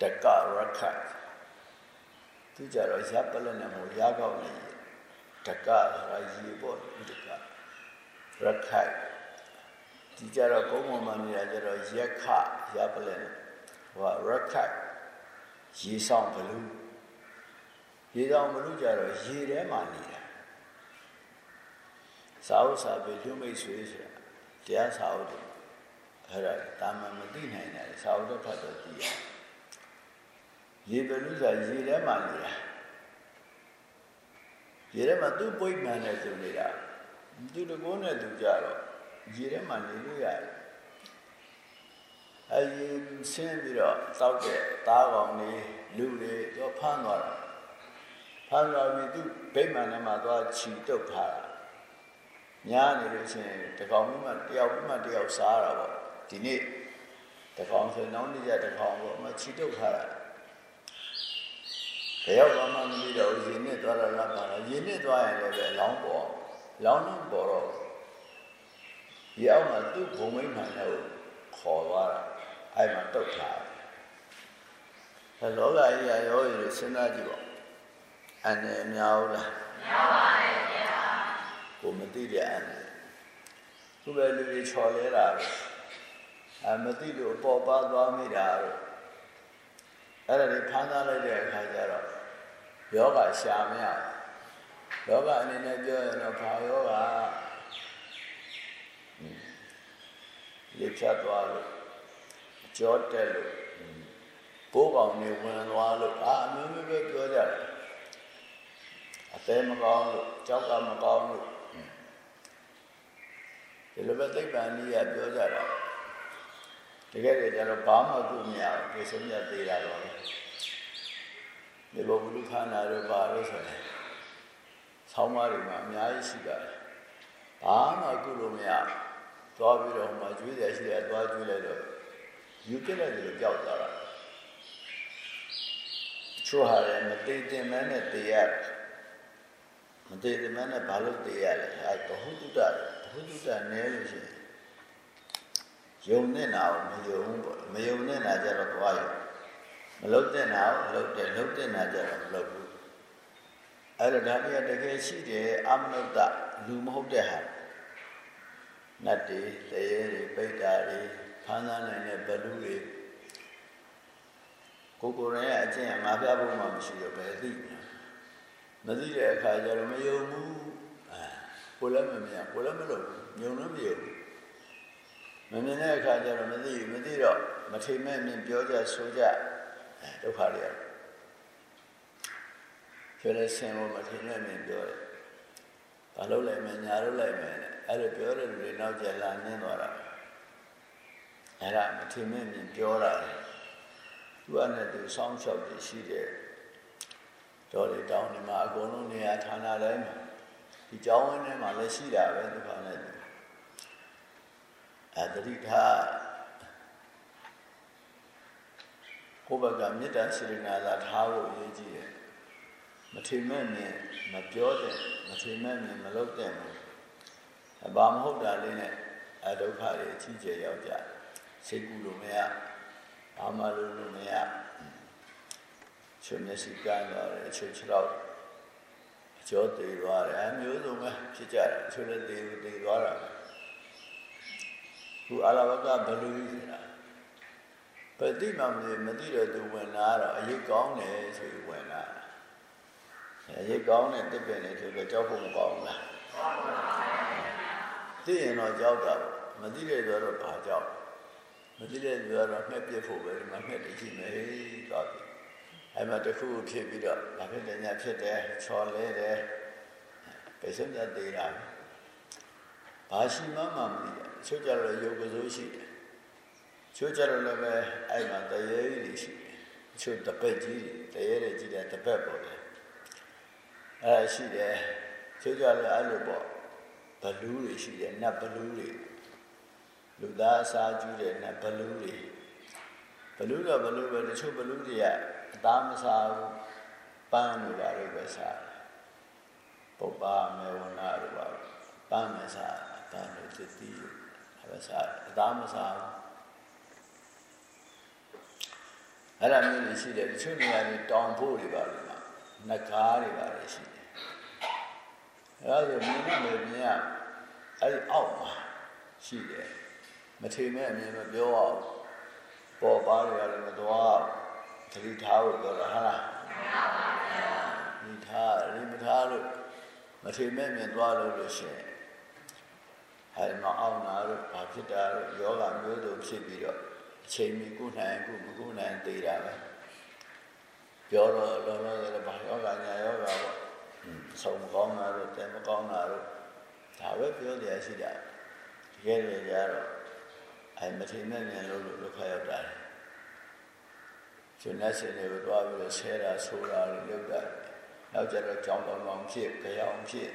တကရခတ်သူကြတော့ရပ်ပလက်နဲ့မို့ရကောက်နေတကဆိုတာရေပေါ့တကရခတ်ဒီကြတော့ကုန်းပေါ်မှာနေရကြတော့ရက်ခရပ်ပလက်နဲ့ဟိုရခတ်ရေဆောင်ဘလူးရေဆောင်ဘလူးကြတော့ရေထဲမှာနေတာ စာအုပ်စာပေလူမိတ်ဆွေဆိုတာတရားစာအုပ်တွေအဲ့ဒါတာမန်မသိနိုင်တယ်စာအုပ်တော့ဖတ်တော့သိရရေဘလူးဆိုတာရေထဲမှာနေတာရေထဲမှာသူ့ပွိမှန်နဲ့သူနေတာသူတကောနဲ့သူကြတော့ရေထဲမှာနေလို့ရတယ်အဲဒီဆင်းပြီးတော့တောက်တဲ့သားကောင်တွေလူတွေတော့ဖမ်းသွားတာဖမ်းသွားပြီးသူဗိမာန်ထဲမှာသွားခြီတုတ်ထားတာ ညားနေလို့ရှိရင်တကောင်မှတယောက်မှတယောက်စားတာပေါ့ဒီနေ့တကောင်ဆိုနောက်နေ့ကျတကောင်ပေါ့မခြီတုတ်ထားတာတယောက်မှမသိတော့ရင်းနဲ့သွားတာလားပါတော့ရင်းနဲ့သွားရင်လည်းပဲအလောင်းပေါ်လောင်းလုံးပေါ်တော့ဒီအောက်မှာသူ့ဘုံမိမှန်တဲ့ခေါ်သွားတာအဲ့မှာတုတ်ထားတယ်လောကကြီးရရောရည်စဉ်းစားကြည့်ပေါ့အနေများဘူးလားများပါတယ်ဗျာ ကိုမသိတဲ့အန်ခုပဲလူတွေချော်လဲတာပဲအမသိလို့ပေါ်ပါသွားမိတာတော့အဲ့ဒါတွေဖမ်းသားလိုက်တဲ့အခါကျတော့ယောဂရှာမရယောဂအနေနဲ့ပြောရင်တော့ဘာယောဂလေဖြတ်သွားလို့ကြောတက်လို့ဘိုးကောင်နေဝင်သွားလို့အာအမျိုးမျိုးပဲပြောကြတယ်အသေးမကောင်းလို့ကြောက်ကမကောင်းလို့ ဒီလိုပဲသိပ္ပံကြီးကပြောကြတာတကယ်တည်းကျတော့ဘာမှကုမရဘူးပြေဆုံးရသေးတာတော့ဒီဘဝလူခန္ဓာတွေပါလို့ဆိုတယ်ဆောင်းပါးတွေမှာအများကြီးရှိပါတယ်ဘာမှကုလို့မရသွားပြီးတော့ဟိုမှာကျွေးတယ်ရှိတယ်သွားကျွေးလိုက်တော့ယူပြလိုက်တယ်ကြောက်သွားတာချို့ဟာလည်းမသေးတင်မနဲ့တေးရမသေးတင်မနဲ့ဘာလို့တေးရလဲအဲဘဟုတုတ္တဘဟု တုတ္တနဲလို့ရှိရင်ယုံနေတာကိုမယုံပေါ့မယုံနေတာကြတော့သွားရုံမလုတ်တဲ့နာကိုလုတ်တယ်လုတ်တဲ့နာကြတော့မလုတ်ဘူးအဲ့တော့ဒါတွေကတကယ်ရှိတယ်အမနုဿလူမဟုတ်တဲ့ဟာနတ်တွေတရေတွေပိဋ္ဌာတွေဖမ်းသားနိုင်တဲ့ဘလူတွေကိုကိုယ်ရရဲ့အကျင့်အမှားပြဖို့မှမရှိတော့ဘယ်သိမသိတဲ့အခါကျတော့မယုံဘူးအဲ ကိုလည်းမမြင်ကိုလည်းမလုပ်ဘူးညုံလို့မယုံဘူးမမြင်တဲ့အခါကျတော့မသိဘူးမသိတော့မထိမဲ့မြင်ပြောကြဆိုကြဒုက္ခတွေရတယ်ပြောလဲဆင်းလို့မထိမဲ့မြင်ပြောတယ်ဘာလို့လဲမညာလို့လိုက်မယ်အဲ့လိုပြောတဲ့လူတွေနောက်ကျလာနင်းသွားတာအဲ့ဒါမထင်မဲ့မြင်ပြောတာသူကနဲ့သူစောင်းလျှောက်ပြီးရှိတယ်တော်လေတောင်းနေမှာအကုန်လုံးနေရာဌာနတိုင်းမှာ ဒီကျောင်းဝင်းထဲမှာလည်းရှိတာပဲသူကနဲ့အဲတတိထားကိုယ့်ဘက်ကမေတ္တာစေတနာလာထားဖို့အရေးကြီးတယ်မထင်မဲ့မြင်မပြောတဲ့မထင်မဲ့မြင်မလုပ်တဲ့ဘာမဟုတ်တာလေးနဲ့အဒုက္ခတွေအကြီးကျယ်ရောက်ကြစိတ်ကူလို့မရဘာမှလုပ်လို့မရချုပ်မျက်စိကန်းသွားတယ်ချုပ်ခြေတော့အ ကျော်သေးသွားတယ်အမျိုးစုံပဲဖြစ်ကြတယ်ချုပ်လည်းသေးသေးသွားတာခုအလာဘကဘလူကြီးဆိုတာပฏิမမမသိတော့သူဝင်လာတော့အရေးကောင်းတယ်ဆိုပြီးဝင်လာအရေးကောင်းတဲ့တစ်ပင်တွေဆိုတော့ကြောက်ဖို့မကောင်းဘူးလားသိရင်တော့ကြောက်တာမသိတဲ့ဆိုတော့ဘာကြောက်မသိတဲ့လူကတော့မှတ်ပြဖို့ပဲဒီမှာမှတ်တည်ရှိမယ်သွားပြီ အဲ့မှာတခုဖြစ်ပြီးတော့ဘာဖြစ်တယ်ညာဖြစ်တယ်ချော်လဲတယ်ပဲဆုံးကြသေးတာဘာရှိမှမမသိဘူးချို့ကြတော့ယောဂစိုးရှိတယ်ချို့ကြတော့လည်းပဲအဲ့မှာတရေကြီးရှိတယ်ချို့တပက်ကြီးတရေတွေကြီးတယ်တပက်ပေါ့လေအဲ့ရှိတယ်ချို့ကြလည်းအဲ့လိုပေါ့ဘလူးတွေရှိတယ်နတ်ဘလူးတွေလူသားအစာကျူးတဲ့နတ်ဘလူးတွေဘလူးတော့ဘလူးပဲတချို့ဘလူးတွေက အသားမစားဘူးပန်းလို့ပါလို့ပဲစားပုပ္ပါမေဝနာတို့ပါပန်းမစားပန်းလို့သတိအဲ့ဒါစားအသားမစားဘူးအဲ့ဒါမျိုးတွေရှိတယ်တချို့နေရာတွေတောင်ဖို့တွေပါလို့မှာနဂါးတွေပါလေရှိတယ်အဲ့ဒါဆိုမြင်နေမြင်ရအဲ့ဒီအောက်မှာရှိတယ်မထေမဲ့အမြင်မပြောအောင်ပေါ်ပါတွေရတယ်မသွား သတိထားဖို့ပြောတာဟာလားဒီထားဒီမထားလို့မထေမဲ့မြင်သွားလို့လို့ရှိရင်အဲဒီမှာအောင်းနာလို့ဘာဖြစ်တာလို့ယောဂမျိုးစုံဖြစ်ပြီးတော့အချိန်မီကုနိုင်ကုမကုနိုင်သေးတာပဲပြောတော့လောလောဆယ်ဘာယောဂညာယောဂပေါ့ဆုံးမကောင်းတာလို့တဲမကောင်းတာလို့ဒါပဲပြောတရားရှိတာတကယ်လည်းကြတော့အဲမထေမဲ့မြန်လို့လို့ဒုက္ခရောက်တာ ရှင်နဲ့ရှင်တွေကိုတွားပြီးတော့ဆဲတာဆိုးတာတွေလုပ်တာနောက်ကျတော့ကြောင်းတောင်တောင်ဖြစ်ကြောင်ဖြစ်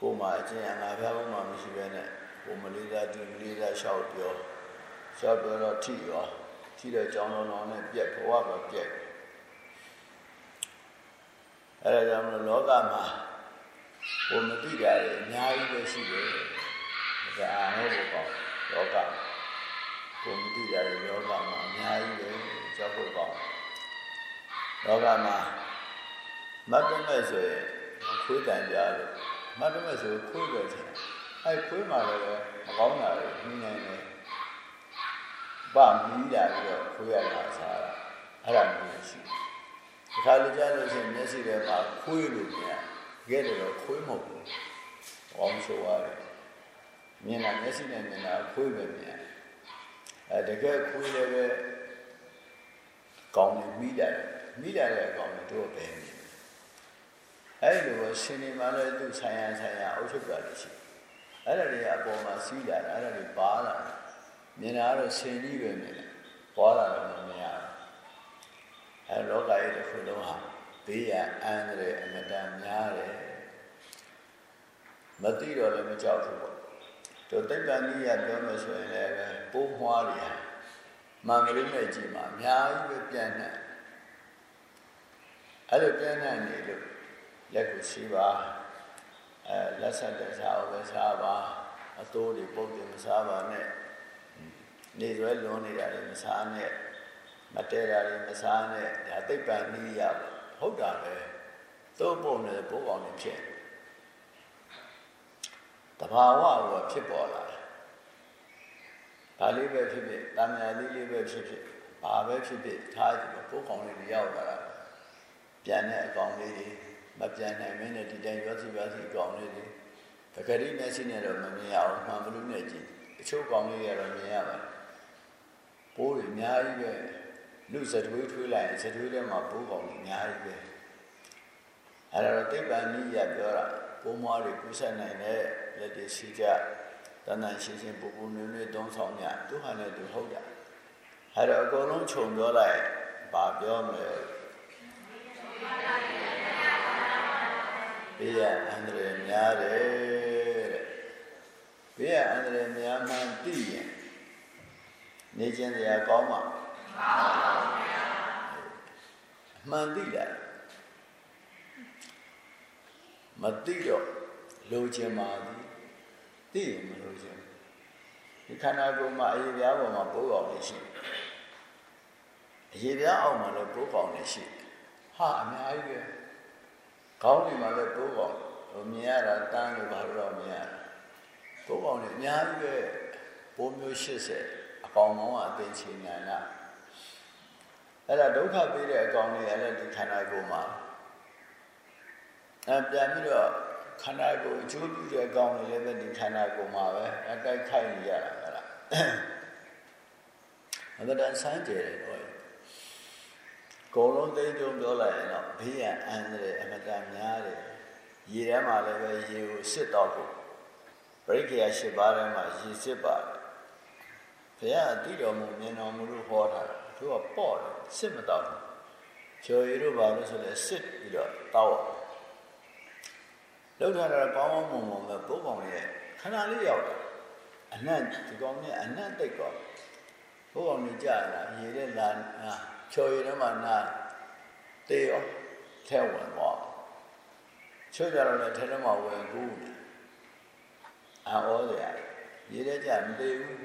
ကိုယ်မှာအကျဉ်းအငါဖျားဖို့မှမရှိဘဲနဲ့ကိုမလေးသားဒီမလေးသားလျှောက်ပြောလျှောက်ပြောတော့ထိရောထိတဲ့ကြောင်းတောင်တောင်နဲ့ပြက်ဘဝပဲပြက်အဲဒါကြောင့်မလို့လောကမှာကိုမသိတာတွေအများကြီးပဲရှိတယ်ဒါအားဟုတ်ပေါ့လောကကိုမသိတာတွေလောကမှာအများကြီးပဲ ကြောက်ဖို့ပေါ့လောကမှာမတ်တမဲ့ဆိုရင်ခွေးတန်ကြလို့မတ်တမဲ့ဆိုခွေးပဲထင်အဲခွေးမှာလည်းမကောင်းတာတွေနှင်းနေတယ်ဗမီးတာပြီးတော့ခွေးရတာစားတာအဲ့ဒါမျိုးရှိတယ်။အခါလူကြလို့ရှိရင်မျက်စိထဲမှာခွေးလို့မြင်ရခဲ့တယ်တော့ခွေးမဟုတ်ဘူး။ဘောင်းဆိုရတယ်။မြင်တာမျက်စိနဲ့မြင်တာခွေးပဲမြင်။အဲတကယ်ခွေးလည်းပဲ ကောင်းနေမိတယ်မိတယ်တဲ့အကောင်တို့ပဲမြင်။အဲဒီလိုပဲရှင်နေမှလည်းသူဆိုင်ရဆိုင်ရအုပ်ချုပ်တာလည်းရှိ။အဲ့ဒါတွေအပေါ်မှာစီးလာတာအဲ့ဒါတွေပါလာမြင်တာကတော့ဆင်ကြီးပဲမြင်တယ်။ပေါ်လာတော့မမြင်ရဘူး။အဲလောကရဲ့တစ်ခုလုံးဟာဘေးရန်အန္တရာယ်အမတန်များတယ်။မသိတော့လည်းမကြောက်ဘူးပေါ့။တို့တိတ်တန်ကြီးရပြောမယ်ဆိုရင်လည်းပိုးမွှားတွေ မင်္ဂလိမဲ့ကြီးမှာအများကြီးပဲပြန်နေ။အဲ့လိုပြန်နေနေလို့လက်ကိုရှိပါအဲလက်ဆက်တဲ့စားအောင်ပဲစားပါအတိုးတွေပုတ်တယ်မစားပါနဲ့နေရွယ်လွန်နေတာတွေမစားနဲ့မတဲတာတွေမစားနဲ့ဒါသိပ္ပံနည်းရဟုတ်တာပဲသို့ပုံနဲ့ဘိုးကောင်တွေဖြစ်တဘာဝကဖြစ်ပေါ်လာတယ် ဒါလေးပဲဖြစ်ဖြစ်တဏှာလေးလေးပဲဖြစ်ဖြစ်ဘာပဲဖြစ်ဖြစ်ထားကြည့်ဘိုးကောင်တွေရောက်လာတာပြန်တဲ့အကောင်လေးတွေမပြန်နိုင်မင်းနဲ့ဒီတိုင်းရောစီပါစီကောင်းနေတယ်ပဂရိမျက်စိနဲ့တော့မမြင်ရအောင်မှန်ဘလူးနဲ့ကြည့်အချို့ကောင်းလေးကတော့မြင်ရပါတယ်ပိုးတွေအများကြီးပဲလူစထွေးထွေးလိုက်ရင်စထွေးထဲမှာပိုးကောင်းတွေအများကြီးပဲအဲ့တော့တိပ္ပံနည်းရပြောတာပိုးမွားတွေကုဆက်နိုင်တဲ့လက်တွေရှိကြ တဏ္ဍရှင်းရှင်းပူပူနွေ့နွေ့သုံးဆောင်ညသူဟာနဲ့သူဟုတ်တာအဲ့တော့အကုန်လုံးခြုံပြောလိုက်ဘာပြောမလဲဘေးရအန္တရာယ်များတယ်တဲ့ဘေးရအန္တရာယ်များမှန်သိရင်နေခြင်းတရားကောင်းမှာမှန်ပါဗျာမှန်သိတာမသိတော့လိုချင်ပါသည် သိရင်မလိုချင်ဒီခန္ဓာကိုယ်မှာအရေးပြားပေါ်မှာပိုးကောင်နေရှိအရေးပြားအောင်မှာလည်းပိုးကောင်နေရှိဟာအများကြီးပဲခေါင်းတွေမှာလည်းပိုးကောင်ဟိုမြင်ရတာတန်းလို့ဘာလို့တော့မြင်ရပိုးကောင်တွေအများကြီးပဲပိုးမျိုး80အကောင်ပေါင်းကအသိချင်းညာနာအဲ့ဒါဒုက္ခပေးတဲ့အကောင်တွေအဲ့ဒါဒီခန္ဓာကိုယ်မှာအဲပြန်ပြီးတော့ ခန္ဓာကိုယ်အကျိုးပြုတဲ့အကောင်တွေလည်းပဲဒီခန္ဓာကိုယ်မှာပဲအတိုက်ခိုက်နေရတာဟုတ်လားအမတန်ဆန်းကျယ်တယ်တော့ကုံလုံးသိတုံပြောလိုက်ရင်တော့ဘေးရန်အန္တရာယ်အမတန်များတယ်ရေထဲမှာလည်းပဲရေကိုစစ်တော့ဖို့ပရိက္ခယာ၈ပါးထဲမှာရေစစ်ပါတယ်ဘုရားအတိတော်မူမြင်တော်မူလို့ဟောထားတာသူကပေါ့တယ်စစ်မတော့ဘူးဖြော်ရည်တို့ဘာလို့ဆိုလဲစစ်ပြီးတော့တောက် လောက်ထားတာကောင်းကောင်းမွန်မွန်ပဲပုဂ္ဂိုလ်ရဲ့ခဏလေးရောက်တယ်အနတ်ဒီကောင်နဲ့အနတ်တိတ်ကောဘုရားနေကြလာရေတဲ့လာဖြော်ရည်ထဲမှာနာတေရောထဲဝင်သွားချို့ကြတော့လည်းထဲထဲမှာဝင်ကူးနေအာဩစရာရေတဲ့ကြမသေးဘူး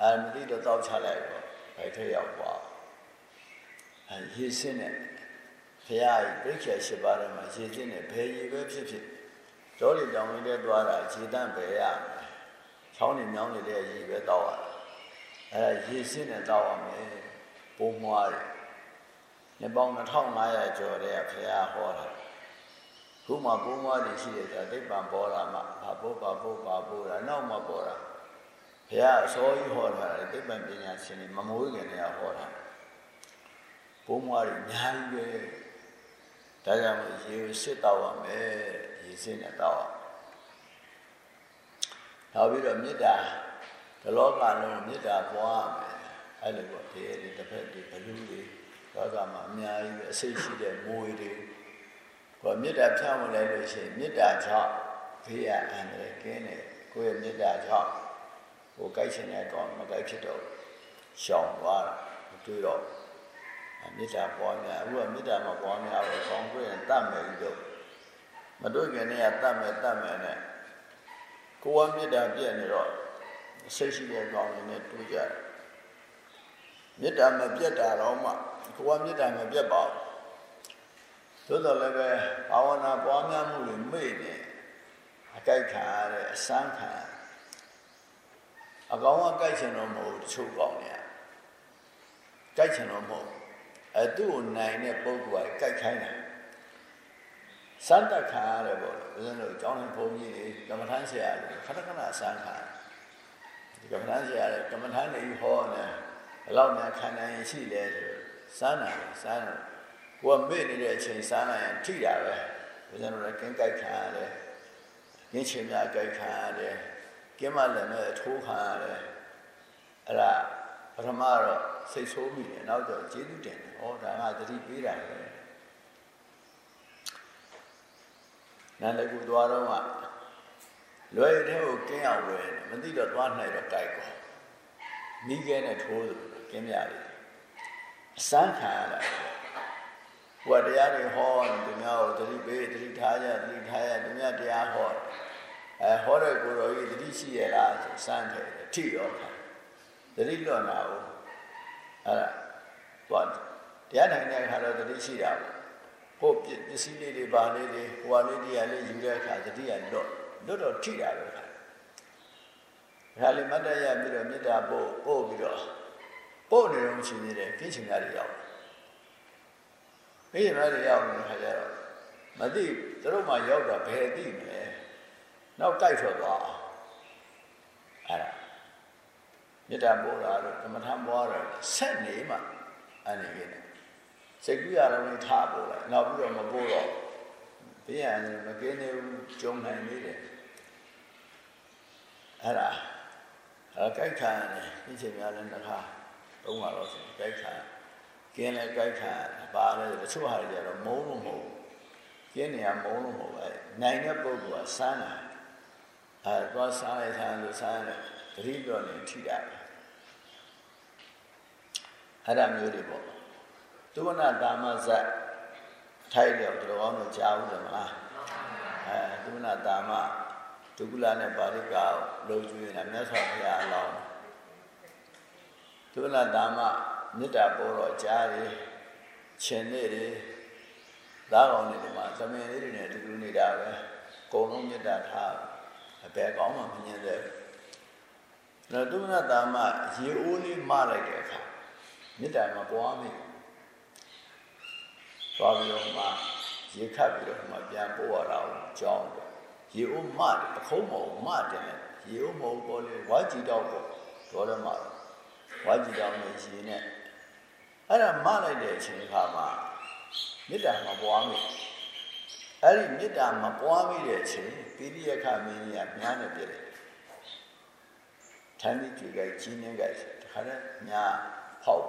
အာမသိတော့တောက်ချလိုက်တော့ဘယ်ထဲရောက်သွားအဲရေစင်းနဲ့ ဘုရားပြိခေရှိပါတော့မှာရေစင်းနဲ့ဘယ်ရေပဲဖြစ်ဖြစ်တော်လီတောင်လေးတဲ့သွားတာခြေတန့်ပဲရမယ်ချောင်းနေမြောင်းနေတဲ့ရေပဲတောက်ရတာအဲရေစင်းနဲ့တောက်ရမယ်ပုံမွားတယ်နှစ်ပေါင်း2500ကျော်တဲ့ဘုရားဟောတာခုမှပုံမွားတွေရှိတဲ့ဆိုတိပ္ပံပေါ်လာမှဘာဘုဘာဘုဘာဘုတာနောက်မှပေါ်တာဘုရားအစောကြီးဟောထားတယ်တိပ္ပံပညာရှင်တွေမမိုးခင်တည်းကဟောတာပုံမွားတွေအများကြီးပဲ ဒါကြောင့်ရေကိုစစ်တော့ရမယ်ရေစစ်နဲ့တော့နောက်ပြီးတော့မေတ္တာဒီလောကလုံးမေတ္တာပွားရမယ်အဲ့လိုပေါ့ဒီဒီတစ်ဖက်ဒီဘလူးတွေလောကမှာအများကြီးပဲအစိတ်ရှိတဲ့မွေတွေဟောမေတ္တာဖြန့်ဝင်လိုက်လို့ရှိရင်မေတ္တာကြောင့်ဘေးရအန္တရာယ်ကင်းတယ်ကိုယ့်ရဲ့မေတ္တာကြောင့်ဟိုကြိုက်ချင်တဲ့ကောင်းမကြိုက်ဖြစ်တော့ရှောင်သွားတာမတွေ့တော့ မေတ္တာပွားများအခုကမေတ္တာမှာပွားများတော့ကောင်းတွေ့ရင်တတ်မယ်ပြီးတော့မတွေ့ခင်နဲ့ကတတ်မယ်တတ်မယ်နဲ့ကိုယ်ကမေတ္တာပြည့်နေတော့စိတ်ရှိတဲ့ကောင်းတွေနဲ့တွေ့ကြတယ်မေတ္တာမပြတ်တာတော့မှကိုယ်ကမေတ္တာမပြတ်ပါဘူးသို့တော်လည်းပဲဘာဝနာပွားများမှုတွေမေ့နေအကြိုက်ခံရတဲ့အစမ်းခံအကောင်ကကြိုက်ချင်တော့မဟုတ်တချို့ကောင်းနေကြိုက်ချင်တော့မဟုတ် အဲသူ့ကိုနိုင်တဲ့ပုဂ္ဂိုလ်ကကြိုက်ခိုင်းတယ်စမ်းတက်ခံရတယ်ပေါ့ဦးဇင်းတို့ကျောင်းတိုင်းဘုန်းကြီးတွေကမ္မထမ်းဆရာတွေခဏခဏစမ်းခံဒီကမ္မထမ်းဆရာတွေကမ္မထမ်းတွေဟောနေဘယ်လောက်များခံနိုင်ရှိလဲဆိုစမ်းတာစမ်းတာကိုယ်မေ့နေတဲ့အချိန်စမ်းလိုက်ရင်ထိတာပဲဦးဇင်းတို့လည်းကင်းကြိုက်ခံရတယ်ကင်းချင်များကြိုက်ခံရတယ်ကင်းမလည်းနဲ့အထိုးခံရတယ်အဲ့ဒါ ပထမတော့စိတ်ဆိုးမိတယ်နောက်တော့ကျေးဇူးတင်တယ်ဩဒါကသတိပေးတာလေနန္ဒကူသွားတော့မှလွယ်တဲ့ကိုကင်းအောင်ဝယ်မသိတော့သွားနိုင်တော့တိုက်ကောမိခဲနဲ့ထိုးတယ်ကင်းမြတယ်အစမ်းခံရတာဘုရားတရားတွေဟောသူများကိုသတိပေးသတိထားကြသတိထားရသူများတရားဟောအဲဟောတဲ့ကိုယ်တော်ကြီးသတိရှိရလားစမ်းတယ်ထိရောခါ သတိလွတ်လာဘူးအဲ့ဒါဘာတရားနိုင်တဲ့အခါတော့သတိရှိတာပေါ့ဟိုပစ္စည်းလေးတွေပါလေးတွေဟိုဟာလေးတရားလေးယူတဲ့အခါသတိကလွတ်လွတ်တော့ထိတာပဲခါဒါလေးမတ်တရပြီးတော့မေတ္တာပို့ပို့ပြီးတော့ပို့နေတော့ရှိနေတယ်ကိချင်များတွေရောက်ကိချင်များတွေရောက်နေတဲ့ခါကျတော့မသိသူတို့မှရောက်တာဘယ်သိမလဲနောက်တိုက်ထွက်သွားအဲ့ဒါ မေတ္တာပို့တာတော့ကမ္မထပွားတော့ဆက်နေမှအနေနဲ့စိတ်ကူးရလုံးလေးထားပို့လိုက်နောက်ပြီးတော့မပို့တော့ဘေးရန်မကင်းနေဘူးကြုံနိုင်နေတယ်အဲ့ဒါအဲ့ကြိုက်ခံရတယ်ဒီချိန်များလည်းတစ်ခါသုံးပါတော့ဆိုကြိုက်ခံကင်းလည်းကြိုက်ခံပါလဲတချို့ဟာတွေကတော့မုန်းလို့မဟုတ်ကင်းနေရမုန်းလို့မဟုတ်ပဲနိုင်တဲ့ပုဂ္ဂိုလ်ကစမ်းတာအဲသွားစားလိုက်ဆန်းလို့စားတယ်တတိတော်နေထိတာ အဲ့ဒါမျိုးတွေပေါ့သုဝနာတာမဇတ်ထိုက်တယ်တော်အောင်လို့ကြားဦးတယ်မလားအဲသုဝနာတာမဒုက္ခလာနဲ့ပါရိကာလုံကျွေးနေတာမြတ်စွာဘုရားအလောင်းသုဝနာတာမမေတ္တာပေါ်တော့ကြားတယ်ရှင်နေတယ်သားကောင်းတွေဒီမှာသမင်လေးတွေနဲ့အတူတူနေတာပဲအကုန်လုံးမေတ္တာထားအဘယ်ကောင်းမှမမြင်တဲ့နော်သုဝနာတာမရေအိုးလေးမလိုက်တဲ့အခါ မေတ္တာမပွားမိသွားပြီးတော့မှရေခတ်ပြီးတော့မှပြန်ပို့ရတာကိုကြောင်းတယ်ရေအိုးမတယ်တခုံးမဟုတ်မတယ်ရေအိုးမဟုတ်ပေါ်လေဝါကြည့်တော့ပေါ့တော်တယ်မှာဝါကြည်တော်နဲ့ရှင်နဲ့အဲ့ဒါမလိုက်တဲ့အချိန်ခါမှာမေတ္တာမပွားမိအဲ့ဒီမေတ္တာမပွားမိတဲ့အချိန်ပိရိယခမင်းကြီးကညားနေပြတယ်ထမ်းပြီးကြွေကြကြီးနေကြတခါနဲ့ညာ ဖောက်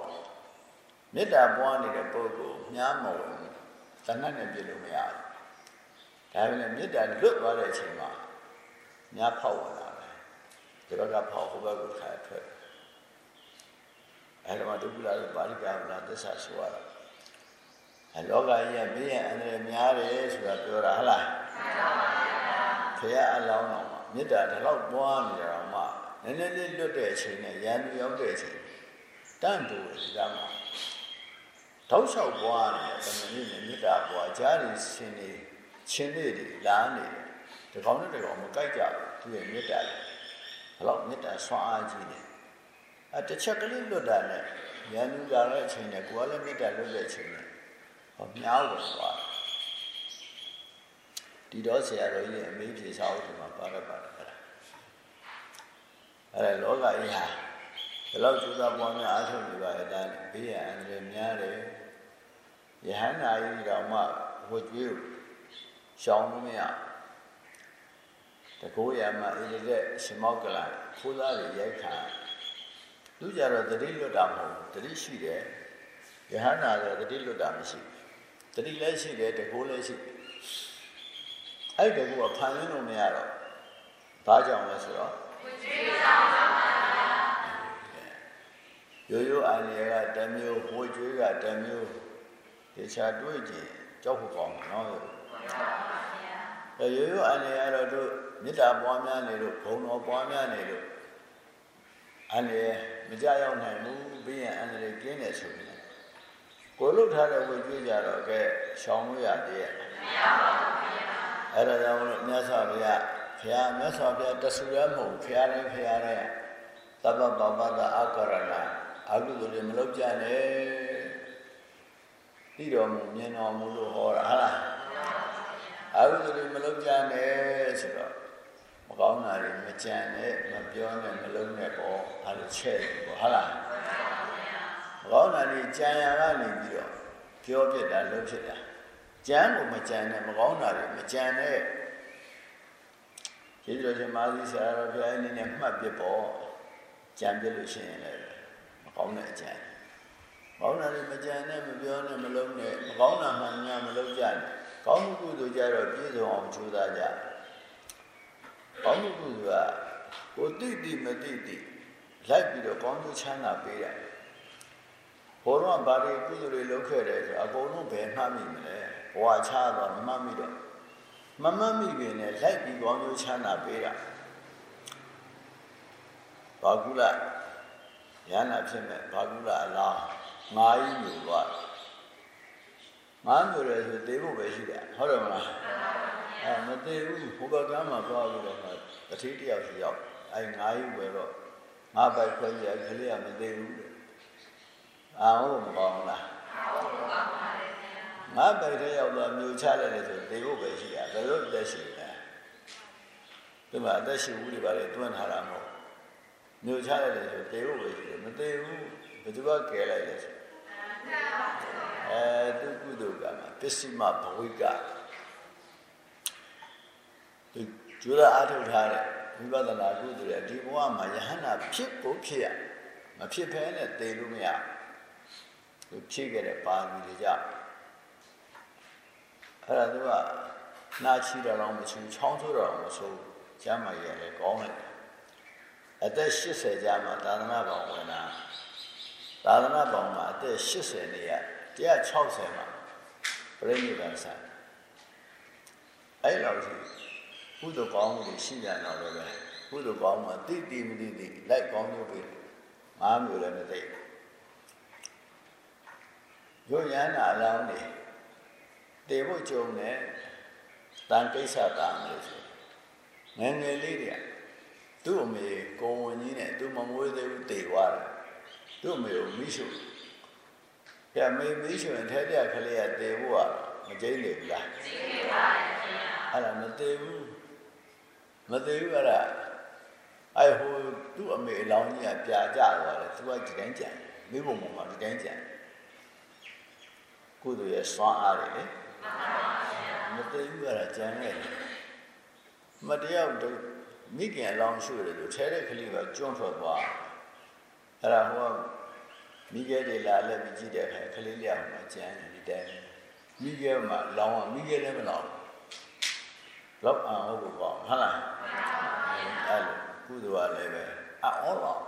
မေတ္တာပွားနေတဲ့ပုဂ္ဂိုလ်ညားမဝင်သဏ္ဍာန်နဲ့ပြလို့မရဘူးဒါပေမဲ့မေတ္တာလွတ်သွားတဲ့အချိန်မှာညာဖောက်ဝင်လာတယ်ဒီဘက်ကဖောက်ဟိုဘက်ကခါထွက်အဲ့တော့ဒုက္ခလာပါဠိကဗလာသစ္စာဆိုရတာအဲလောကကြီးကဘေးရန်အန္တရာယ်များတယ်ဆိုတာပြောတာဟုတ်လားဖရာအလောင်းတော်မှာမေတ္တာဒီလောက်ပွားနေတာတော့မှနည်းနည်းလေးလွတ်တဲ့အချိန်နဲ့ရန်သူရောက်တဲ့အချိန် တန့်တူဒီကမှာတောက်လျှောက်ပွားနေတဲ့သမဏေနဲ့မေတ္တာပွားကြားရရှင်နေချင်းလေးတွေလာနေတယ်ဒီကောင်နဲ့ဒီကောင်မကြိုက်ကြဘူးသူရဲ့မေတ္တာလေဘလောက်မေတ္တာဆွမ်းအားကြီးနေအဲတစ်ချက်ကလေးလွတ်တာနဲ့ရန်သူလာတဲ့အချိန်နဲ့ကိုယ်ကလည်းမေတ္တာလွတ်တဲ့အချိန်နဲ့ဟောမြောက်ဝင်သွားဒီတော့ဆရာတော်ကြီးရဲ့အမေးဖြေစာအုပ်တွေမှာပါရပါတယ်အဲ့ဒါအဲ့ဒါလောကကြီးဟာ ဘယ်လောက်ကျူးစာပွားများအားထုတ်နေပါရဲ့ဒါဘေးရန်အန္တရာယ်များတယ်ယဟန္တာကြီးတော်မှဝတ်ကြွေးရှောင်းလို့မရတကိုးရမှာအင်းတဲ့ရှင်မောက်ကလာခိုးသားတွေရိုက်ခါသူကြတော့တတိလွတ်တာမဟုတ်တတိရှိတယ်ယဟန္တာဆိုတတိလွတ်တာမရှိတတိလည်းရှိတယ်တကိုးလည်းရှိတယ်အဲ့ဒီတကူကဖန်ရင်းလို့မရတော့ဘာကြောင့်လဲဆိုတော့ ရိုးရိုးအန်ရကတမျိုးဝှေကျွေးကတမျိုးတခြားတွေးကြည့်ကြောက်ဖို့ကောင်းတယ်နော်အဲရိုးရိုးအန်ရကတော့တို့မေတ္တာပွားများနေလို့ဘုံတော်ပွားများနေလို့အန်ရမကြရောက်နိုင်ဘူးပြီးရင်အန်ရကင်းတယ်ဆိုပြီးကိုလုထားတဲ့ဝှေကျွေးကြတော့ကဲရှောင်လို့ရသေးရဲ့မရပါဘူးအဲ့ဒါကြောင့်လို့မြတ်စွာဘုရားဘုရားမြတ်စွာဘုရားတဆူရမဟုတ်ဘုရားတိုင်းဘုရားတိုင်းသဗ္ဗပပတအကရဏ အကုသိုလ်တွေမလုပ်ကြနဲ့သိတော်မူမြင်တော်မူလို့ဟောတာဟုတ်လားအကုသိုလ်တွေမလုပ်ကြနဲ့ဆိုတော့မကောင်းတာတွေမကြံနဲ့မပြောနဲ့မလုပ်နဲ့ပေါ့အဲ့လိုချက်ပေါ့ဟုတ်လားမကောင်းတာတွေကြံရကနေပြီးတော့ပြောဖြစ်တာလုပ်ဖြစ်တာကြမ်းကိုမကြမ်းနဲ့မကောင်းတာတွေမကြမ်းနဲ့ကျေးဇူးတော်ရှင်မာသီဆရာတော်ဘုရားအနေနဲ့မှတ်ပြပေါ့ကြမ်းပြလို့ရှိရင်လည်းမ ကောင်းတဲ့အကြမ်းမကောင်းတာတွေမကြမ်းနဲ့မပြောနဲ့မလုံးနဲ့မကောင်းတာမှညာမလုံးကြနဲ့ကောင်းမှုကုသိုလ်ကြတော့ပြည့်စုံအောင်ကြိုးစားကြကောင်းမှုကုသိုလ်ကကိုတိတိမတိတိလိုက်ပြီးတော့ကောင်းကျိုးချမ်းသာပေးတယ်ဘောတော့ဘာတွေကုသိုလ်တွေလုပ်ခဲ့တယ်ဆိုအကုန်လုံးဘယ်မှတ်မိမလဲဘဝချတော့မမှတ်မိတော့မမှတ်မိပင်နဲ့လိုက်ပြီးကောင်းကျိုးချမ်းသာပေးတာဘာကုလ ရဟနာဖြစ်မဲ့ဘာကုလအလားငါးကြီးမျိုးသွားငါးမျိုးလေဆိုသေးဖို့ပဲရှိတယ်ဟုတ်တယ်မလားအဲမသေးဘူးဟိုဘက်ကမ်းမှာသွားပြီးတော့တတိတယောက်စီရောက်အဲငါးကြီးပဲတော့ငါပိုက်ခွဲကြီးကလေးကမသေးဘူးအာဟုတ်မကောင်းလားငါပိုက်တဲ့ရောက်တော့မြူချလိုက်တယ်ဆိုသေဖို့ပဲရှိတာဘယ်လိုအသက်ရှိလဲဒီမှာအသက်ရှိဘူးတွေပါလေတွန်းထားတာမဟုတ် မြူချလိုက်တယ်ဆိုသေဖို့ပဲရှိတယ်မသေဘူးဘယ်သူကကယ်လိုက်လဲဆိုအဲသူကုသိုလ်ကမှာပစ္စည်းမဘဝိကသူကျိုးရအားထုတ်ထားတဲ့ဝိပဿနာကုသိုလ်ရဲ့ဒီဘဝမှာယဟန္တာဖြစ်ဖို့ဖြစ်ရမဖြစ်ဖဲနဲ့သေလို့မရသူဖြည့်ခဲ့တဲ့ပါဠိတွေကြောင့်အဲ့ဒါသူကနာချီတော်မချူချောင်းဆိုးတော်မဆိုးကျမ်းမာရည်လည်းကောင်းလိုက်တယ် အသက်80ကြာမှသာသနာ့ဘောင်ဝင်တာသာသနာ့ဘောင်မှာအသက်80နေရ160မှာပြိဋိဘံဆိုင်အဲ့လောက်ရှိကုသိုလ်ကောင်းမှုတွေရှိကြတော့လည်းပဲကုသိုလ်ကောင်းမှတိတိမတိတိလိုက်ကောင်းလို့ပြီငါးမျိုးလည်းမသိဘူးရိုးရန်နာလောင်းနေတည်ဖို့ကြုံတယ်တန်ကိစ္စတာလို့ဆိုငယ်ငယ်လေးတွေက သူ့အမေကိုဝင်ကြီးနဲ့သူ့မမွေးသေးဘူးတည်သွားတယ်သူ့အမေကိုမိရှုပြမေမိရှုရင်ထဲပြကလေးကတည်ဖို့ကမကျိန်းလေဘူးလားကျိန်းပါရဲ့ခင်ဗျာအဲ့ဒါမတည်ဘူးမတည်ဘူးအဲ့ဒါအဲ့ဟိုသူ့အမေအလောင်းကြီးကပြာကြသွားတယ်သူကဒီတိုင်းကြံမိဘုံပေါ်မှာဒီတိုင်းကြံကုသိုလ်ရဲ့စွမ်းအားတွေလေမတည်ဘူးရတာကြံနေတယ်မတရားတို့ မိခင်အလောင်းရှုရတယ်လို့ထဲတဲ့ကလေးကကျွန့်ထွက်သွားအဲ့ဒါဟိုကမိခဲတွေလာလဲပြီးကြည့်တဲ့အခါကလေးလေးအောင်ကြံနေဒီတိုင်းမိခဲမှာလောင်းမိခဲလည်းမလောင်းလောက်အောင်ဟုတ်ပေါ့ဟုတ်လားအဲ့လိုကုသိုလ်ကလည်းပဲအော်တော့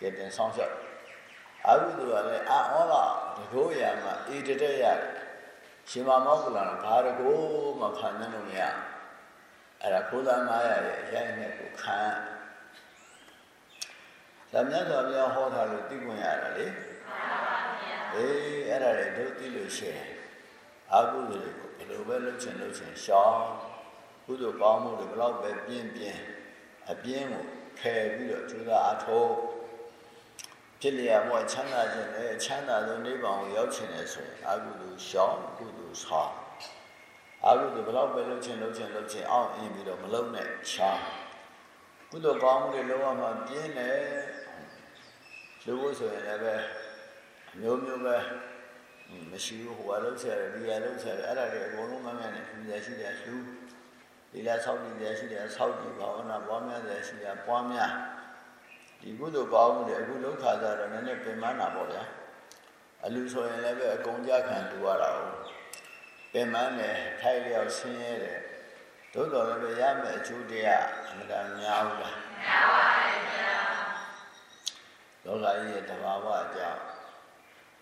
ကဲတင်ဆောင်ချက်အကုသိုလ်ကလည်းအော်တော့တကိုးရမှာအေးတက်ရတယ်ရှင်မမောကလာဘာတကိုးမှခံနေလို့မရ အဲ့ဒါခိုးသား900ရဲ့အရင်နဲ့ကိုခံသမမြတ်စွာဘုရားဟောထားလို့သိခွင့်ရတယ်လေအေးအဲ့ဒါတွေတို့သိလို့ရှိရင်အကုသိုလ်တွေကိုဘယ်လိုပဲလုပ်ချင်လုပ်ချင်ရှောင်းကုသိုလ်ကောင်းမှုတွေဘယ်တော့ပဲပြင်းပြင်းအပြင်းကိုခဲပြီးတော့ကျူးသာအထောဖြစ်လျက်ဘဝချမ်းသာခြင်းနဲ့ချမ်းသာသောနိဗ္ဗာန်ကိုရောက်ချင်တယ်ဆိုရင်အကုသိုလ်ရှောင်းကုသိုလ်ဆောင် အကုသိုလ်ဘယ်တော့ပဲလုပ်ချင်လုပ်ချင်လုပ်ချင်အောင်အင်းပြီးတော့မလုပ်နဲ့ချာကုသိုလ်ကောင်းမှုတွေလုပ်ရမှပြင်းတယ်လူဖို့ဆိုရင်လည်းပဲအမျိုးမျိုးပဲမရှိဘူးဟိုကလုပ်ချင်တယ်ဒီကလုပ်ချင်တယ်အဲ့ဒါတွေအကုန်လုံးမမှန်နဲ့ပြည်ရရှိတယ်လူဒီလားဆောက်တည်ရရှိတယ်ဆောက်တည်ဘာဝနာပွားများတယ်ရှိတယ်ပွားများဒီကုသိုလ်ကောင်းမှုတွေအခုလောက်ခါကြတော့နည်းနည်းပင်ပန်းတာပေါ့ဗျာအလူဆိုရင်လည်းပဲအကုန်ကြခံတူရတာဟုတ် ပင်ပန်းတယ်ထိုက်လျောက်ဆင်းရဲတယ်သို့တော်လည်းပဲရမယ်အကျိုးတရားအမှန်တန်များဘူးလားများပါရဲ့ဗျာလောကကြီးရဲ့တဘာဝအကြောင်း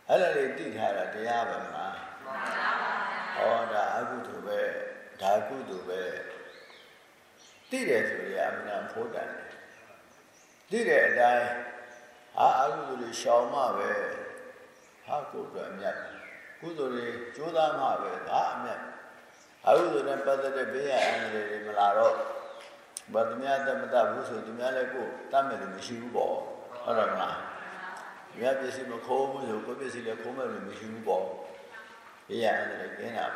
အဲ့ဒါတွေသိထားတာတရားပဲမလားမှန်ပါပါဟောဒါအကုသိုလ်ပဲဒါကုသိုလ်ပဲသိတယ်ဆိုရင်အမှန်တန်ဖို့တန်တယ်သိတဲ့အတိုင်းအာအကုသိုလ်တွေရှောင်မှပဲဟာကိုယ်ကအမြတ် ကုသိုလ်တွေကြိုးစားမှပဲဒါအမြတ်အကုသိုလ်နဲ့ပတ်သက်တဲ့ဘေးရအန္တရာယ်တွေမလာတော့ဘာသူများတမတဘူးဆိုသူများလည်းကိုတတ်မယ်လို့မရှိဘူးပေါ့ဟုတ်တယ်မလားမြတ်ပစ္စည်းမခိုးဘူးဆိုကိုပစ္စည်းလည်းခိုးမယ်လို့မရှိဘူးပေါ့ဘေးရအန္တရာယ်ကျင်းတာ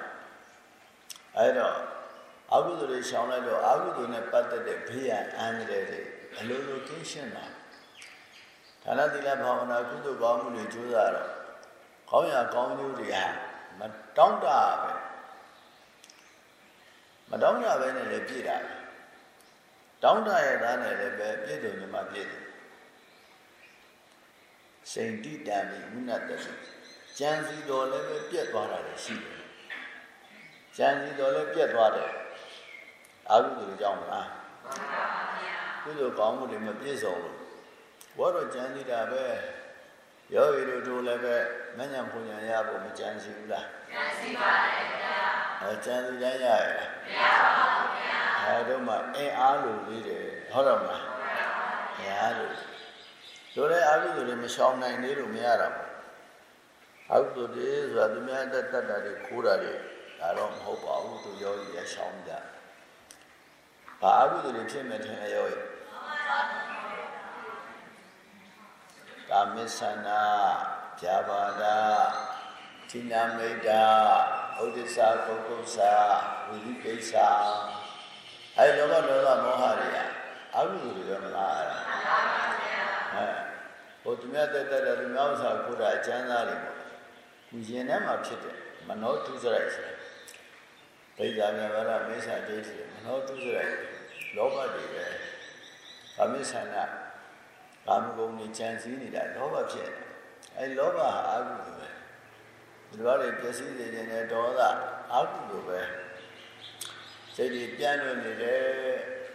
အဲ့တော့အကုသိုလ်တွေရှောင်လိုက်တော့အကုသိုလ်နဲ့ပတ်သက်တဲ့ဘေးရအန္တရာယ်တွေအလိုလိုကင်းရှင်းတာဌာနသီလဘာဝနာကုသိုလ်ကောင်းမှုတွေကြိုးစားတော့ ကောင်းရာကောင်းကျိုးတွေဟာမတောင့်တပဲမတောင့်တပဲနဲ့လည်းပြည့်တာတောင့်တရဲ့သားနဲ့လည်းပဲပြည့်စုံနေမှပြည့်တယ်စိန်တိတံမိမုဏတ္တကြံစီတော်လည်းပဲပြက်သွားတာလည်းရှိတယ်ကြံစီတော်လည်းပြက်သွားတယ်အာဟုသူကြောင့်မလားမှန်ပါဗျာကုသိုလ်ကောင်းမှုတွေမပြည့်စုံလို့ဘောတော့ကြံစီတာပဲ ယောဂီတို့တို့လည်းပဲမညံပူညာရဖို့မကြံစီဘူးလားကြံစီပါတယ်ဗျာအဲကြံစီတိုင်းရရလားမရပါဘူးဗျာအဲတော့မှအင်အားလိုလေးတယ်ဟုတ်တော့မလားဟုတ်ပါပါဘုရားလို့တို့လည်းအာဟုသူတွေမရှောင်နိုင်သေးလို့မရတာပေါ့အာဟုသူတွေဆိုတာသူများတက်တက်တာတွေခိုးတာတွေဒါတော့မဟုတ်ပါဘူးသူယောဂီရရှောင်ကြဘာအာဟုသူတွေဖြစ်မဲ့ထင်ရယောဂီ ကာမစ္ဆနာဖြာပါဒသီနာမိတ်တာဥဒိစ္စကုက္ကုသဝိရိကိစ္စအဲလောဘဒေါသမောဟတွေကအာဟုသူတွေရောမလားအဲ့ဒါအဲဟိုသူများတက်တက်တယ်သူများဥစ္စာကိုတာအကျမ်းသားတွေပေါ့သူရင်ထဲမှာဖြစ်တယ်မနောတုစရိုက်ဆိုဒိဋ္ဌာမြတ်ဗရမေဆာဒိဋ္ဌိမနောတုစရိုက်လောဘတွေပဲကာမစ္ဆနာ ကာမဂုဏ်ကြီးကြံစည်နေတာလောဘဖြစ်တယ်အဲလောဘဟာအာဟုလိုပဲဒီလိုတွေပျက်စီးနေတယ်ဒေါသအာဟုလိုပဲစိတ်ကြီးပြန်လွင်နေတယ်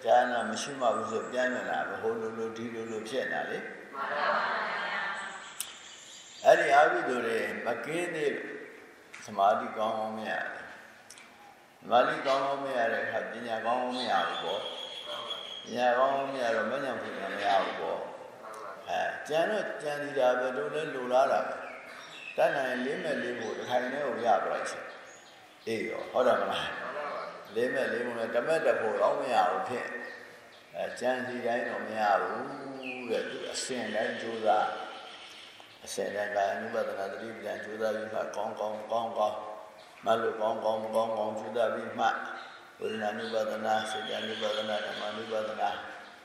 ဈာနာမရှိမှဘူးဆိုပြန်လွင်လာဘဟိုလိုလိုဒီလိုလိုဖြစ်နေတာလေမှန်ပါပါအဲ့ဒီအာဟုလိုတွေမကင်းသေးသမာဓိကောင်းအောင်မရတယ်သမာဓိကောင်းအောင်မရတဲ့အခါပညာကောင်းအောင်မရဘူးပေါ့ပညာကောင်းအောင်မရတော့မဉ္ဇဉ်ဖွင့်မရဘူးပေါ့ အဲကြံတော့ကြံစီတာပဲတို့လည်းလိုလားတာပဲတတ်နိုင်လေးမဲ့လေးဖို့တစ်ခိုင်နဲ့ကိုရပြလိုက်ချင်းအေးရောဟုတ်တယ်မလားလေးမဲ့လေးဖို့လည်းတမက်တဖို့တော့မရဘူးဖြစ်အဲကြံစီတိုင်းတော့မရဘူးတဲ့သူအစဉ်တိုင်းကြိုးစားအစဉ်တိုင်းကာယနုပဒနာတတိပဒံကြိုးစားပြီးမှကောင်းကောင်းကောင်းကောင်းမလို့ကောင်းကောင်းကောင်းကောင်းကြိုးစားပြီးမှဝိညာဉ်နုပဒနာစေတနုပဒနာဓမ္မနုပဒနာ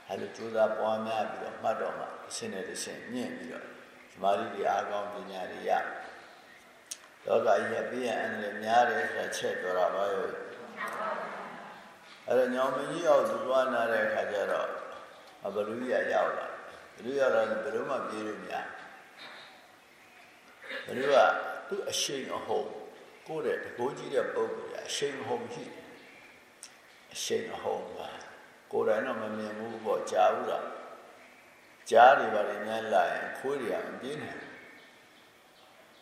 အဲ့လိုကြိုးစားပွားများပြီးတော့မှတ်တော့မှာ အစင်းနဲ့တစ်ဆင့်မြင့်ပြီးတော့ဓမ္မရီတွေအားကောင်းပညာတွေရလောကကြီးကပြည့်ရန်လည်းများတယ်ဆိုတာချက်ပြောတာပါရောအဲ့တော့ညောင်မကြီးအောင်သူသွားနာတဲ့အခါကျတော့ဘလူကြီးကရောက်လာဘလူရောက်လာဘယ်လိုမှပြေးလို့မရဘလူကသူ့အရှိန်အဟုန်ကိုယ့်တဲ့တကိုးကြီးတဲ့ပုံကအရှိန်အဟုန်ရှိအရှိန်အဟုန်ပါကိုယ်တိုင်တော့မမြင်ဘူးပေါ့ကြားဘူးလား ကြားတွေပါလေညမ်းလာရင်ခိုးတွေအပြင်းနိုင်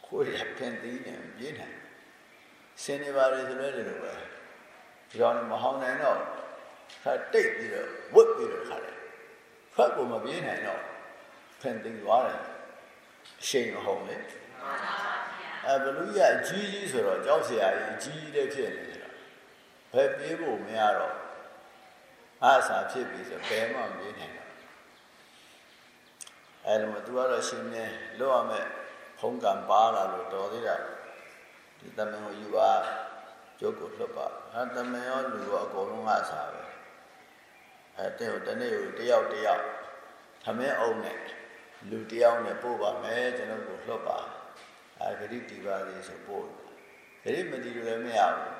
ခိုးတွေဖင်သိနေအပြင်းနိုင်ဆင်းနေပါလေဆိုလဲတယ်လို့ပဲဒီကောင်မဟောင်းနိုင်တော့ခါတိတ်ပြီးတော့ဝတ်ပြီးတော့ခါတယ်ဖတ်ကိုမပြင်းနိုင်တော့ဖင်သိသွားတယ်အရှိန်မဟုတ်လေအဘလူရအကြီးကြီးဆိုတော့ကြောက်စရာကြီးအကြီးကြီးတဲ့ဖြစ်နေတယ်ဘယ်ပြေးဖို့မရတော့အားစာဖြစ်ပြီဆိုဘယ်မှမပြေးနိုင်တော့ အဲ့ဒါမှသူကတော့ရှင်နေလောက်ရမယ်ဖုံးကံပါလာလို့တော်သေးတာဒီတမန်ကိုယူပါကျုပ်ကိုလွတ်ပါဟာတမန်ရောလူရောအကုန်လုံးအားစာပဲအဲတဲ့ဟိုတနေ့ကိုတယောက်တယောက်သမင်းအောင်နဲ့လူတယောက်နဲ့ပို့ပါမယ်ကျွန်တော်ကိုလွတ်ပါအဲဂရိတီပါသေးဆိုပို့ဂရိမတီလို့လည်းမရဘူး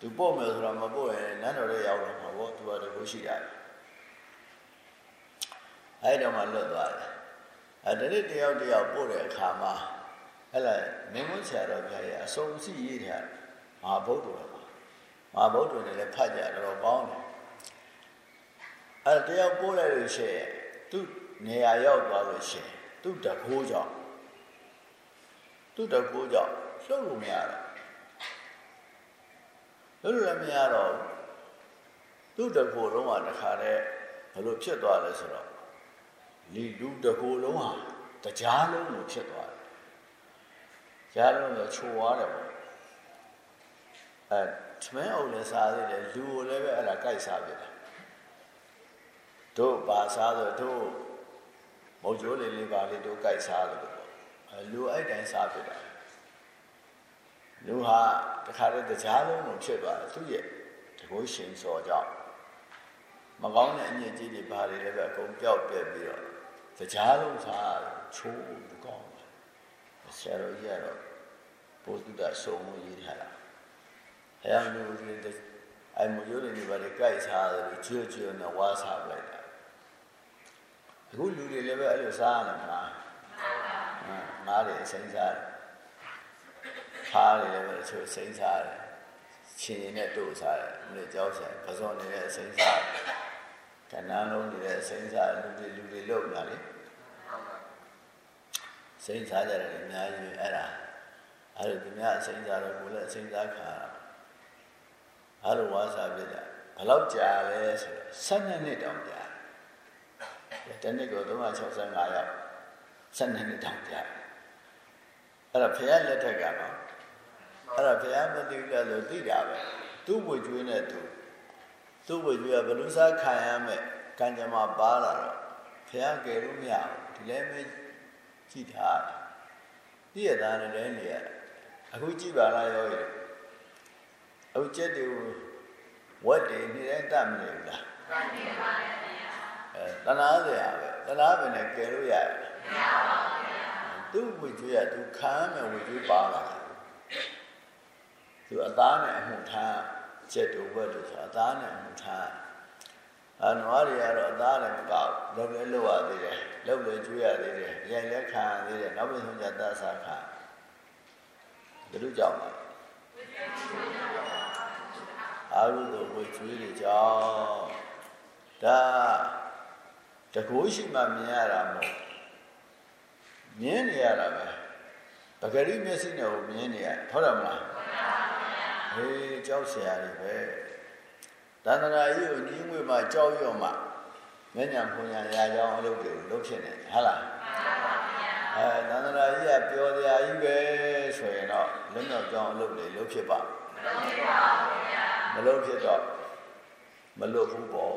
သူပို့မယ်ဆိုတော့မပို့ရင်နန်းတော်ရဲ့ရောက်တော့မှာပေါ့သူကတကူရှိတာအဲ့တော့မှလွတ်သွားတယ် အဲတနေ့တယောက်တယောက်ပို့တဲ့အခါမှာအဲ့လာမင်းမဆရာတော်ဘုရားရဲ့အစုံစီရေးထားမဟာဗုဒ္ဓတော်မှာမဟာဗုဒ္ဓတော်လည်းဖတ်ကြတော့ပေါင်းတယ်အဲတယောက်ပို့လိုက်လို့ရှိရင်သူ့နေရာရောက်သွားလို့ရှိရင်သူ့တကိုးကြောင့်သူ့တကိုးကြောင့်လှုပ်လို့မရတော့လှုပ်လို့လည်းမရတော့သူ့တကိုးလုံးကတခါတည်းဘယ်လိုဖြစ်သွားလဲဆိုတော့ လီလူတကိုယ်လုံးဟာတရားလုံးကိုဖြစ်သွားတယ်။ကြားလုံးကချိုသွားတယ်ပေါ့။အဲထမင်းအုပ်လည်းစားသေးတယ်လူကိုလည်းပဲအဲ့ဒါကြိုက်စားပြတယ်။တို့ပါစားဆိုတို့မုတ်ကျိုးလေးလေးပါလေးတို့ကြိုက်စားတယ်ပေါ့။အဲလူအဲ့တိုင်းစားပြတယ်။လူဟာတခါတည်းတရားလုံးကိုဖြစ်သွားတယ်သူရဲ့တကုရှင်စောကြောင့်မကောင်းတဲ့အညစ်အကြေးတွေဘာတွေလည်းပဲအကုန်ပျောက်ပြက်ပြီးတော့ တရားလုံးစားချိုးမကောင်းဘူးဆရာတော်ကြီးကတော့ဘုသူတဆုံလို့ရေးထားတာအဲအမျိုးကြီးအဲမရိုးတွေဘာတွေကြိုက်စားတယ်ကျွတ်ကျွတ်နဲ့ဝါစားလိုက်တာအခုလူတွေလည်းပဲအဲ့လိုစားရတယ်မလားငါးတွေအစိမ်းစားတယ်ဖားတွေလည်းပဲအချို့စိမ်းစားတယ်ချင်းနဲ့တို့စားတယ်မင်းကြောက်ဆိုင်ပဇွန်နေတဲ့အစိမ်းစားတယ် ကဏ္ဍလုံးနေတဲ့အစိမ်းစားလူတွေလူတွေလောက်လာလေစိမ်းစားကြတယ်အများကြီးအဲ့ဒါအဲ့လိုဒီများအစိမ်းစားတော့ကိုလည်းအစိမ်းစားခါအဲ့လိုဝါစာပြကြဘယ်လောက်ကြာလဲဆိုတော့12နှစ်တောင်ကြာတနေ့ကို365ရောက်12နှစ်တောင်ကြာအဲ့ဒါဖះလက်ထက်ကနော်အဲ့ဒါဖះမသိဘူးလို့သိတာပဲသူ့ဝေကျွေးနဲ့သူ သူ့ဝေကျွေးကဘလူစားခံရမယ်ကံကြမ္မာပါလာတော့ဖះကယ်လို့မရဘူးဒီလဲမဲကြည့်ထားတယ်ပြည့်ရသားနဲ့လည်းနေရအခုကြည့်ပါလားရောရအခုကျက်တူဝတ်တွေနေတိုင်းတတ်မနေဘူးလားတတ်နေပါရဲ့ဗျာအဲတနာစရာပဲတနာပဲနဲ့ကယ်လို့ရတယ်မရပါဘူးဗျာသူ့ဝေကျွေးကသူခံမယ်ဝေကျွေးပါလာသူအသားနဲ့အမှုထား ကျက်တူဝတ်တို့ဆိုအသားနဲ့အမှုထားအနွားတွေကတော့အသားလည်းမကောက်လုပ်လဲလုပ်ရသေးတယ်လုပ်လဲကျွေးရသေးတယ်ရိုင်လဲခံရသေးတယ်နောက်ပြီးဆုံးကြသတ်စားခံဘယ်လိုကြောင့်လဲအာရုံဝေကျွေးတွေကြောင့်ဒါတကိုးရှိမှမြင်ရတာမဟုတ်မြင်နေရတာပဲပဂရိမျက်စိနဲ့ကိုမြင်နေရဟုတ်တယ်မလား ဟေးကြောက်เสียရတယ်ပဲတဏ္ဍာကြီးကိုညီးငွေမှာကြောက်ရွံ့မှာမျက်ညံဖွညာရာကြောင်းအလုပ်တွေကိုလုပ်ဖြစ်နေဟုတ်လားအဲတဏ္ဍာကြီးကပြောတရားကြီးပဲဆိုရင်တော့လွတ်မြောက်ကြောင်းအလုပ်တွေလုပ်ဖြစ်ပါမလုပ်ဖြစ်တော့မလုပ်ဘူးပေါ့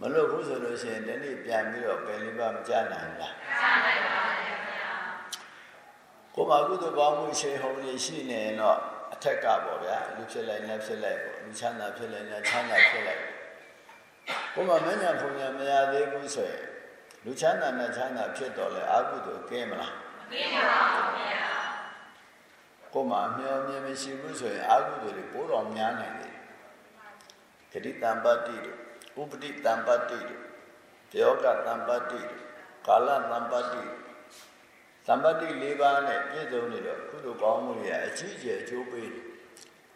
မလုပ်ဘူးဆိုလို့ရှိရင်တနေ့ပြန်ပြီးတော့ပယ်လေးပါမကြနိုင်ဘူးလားကြနိုင်ပါဘူးဗျာကိုယ်မှာကုသိုလ်ကောင်းမှုရှိဟုံးနေရှိနေတော့အ ထက်ကပေါ့ဗျာလူဖြစ်လိုက်လက်ဖြစ်လိုက်ပေါ့လူချမ်းသာဖြစ်လိုက်လက်ချမ်းသာဖြစ်လိုက်ကိုယ်မှာမညာဖုန်ညာမရသေးဘူးဆိုရင်လူချမ်းသာနဲ့ချမ်းသာဖြစ်တော့လေအာဟုတုကဲမလားမကဲပါဘူးဗျာကိုယ်မှာအမျှော်မြင်မရှိဘူးဆိုရင်အာဟုတုတွေပိုးတော်များနိုင်တယ်ဂတိတံပတ္တိတို့ဥပတိတံပတ္တိတို့ယောဂတံပတ္တိတို့ကာလတံပတ္တိတံ ပတ္တိ၄ပါးနဲ့ပြည့်စုံနေတော့ကုသိုလ်ကောင်းမှုတွေအကြီးအကျယ်အကျိုးပေးတယ်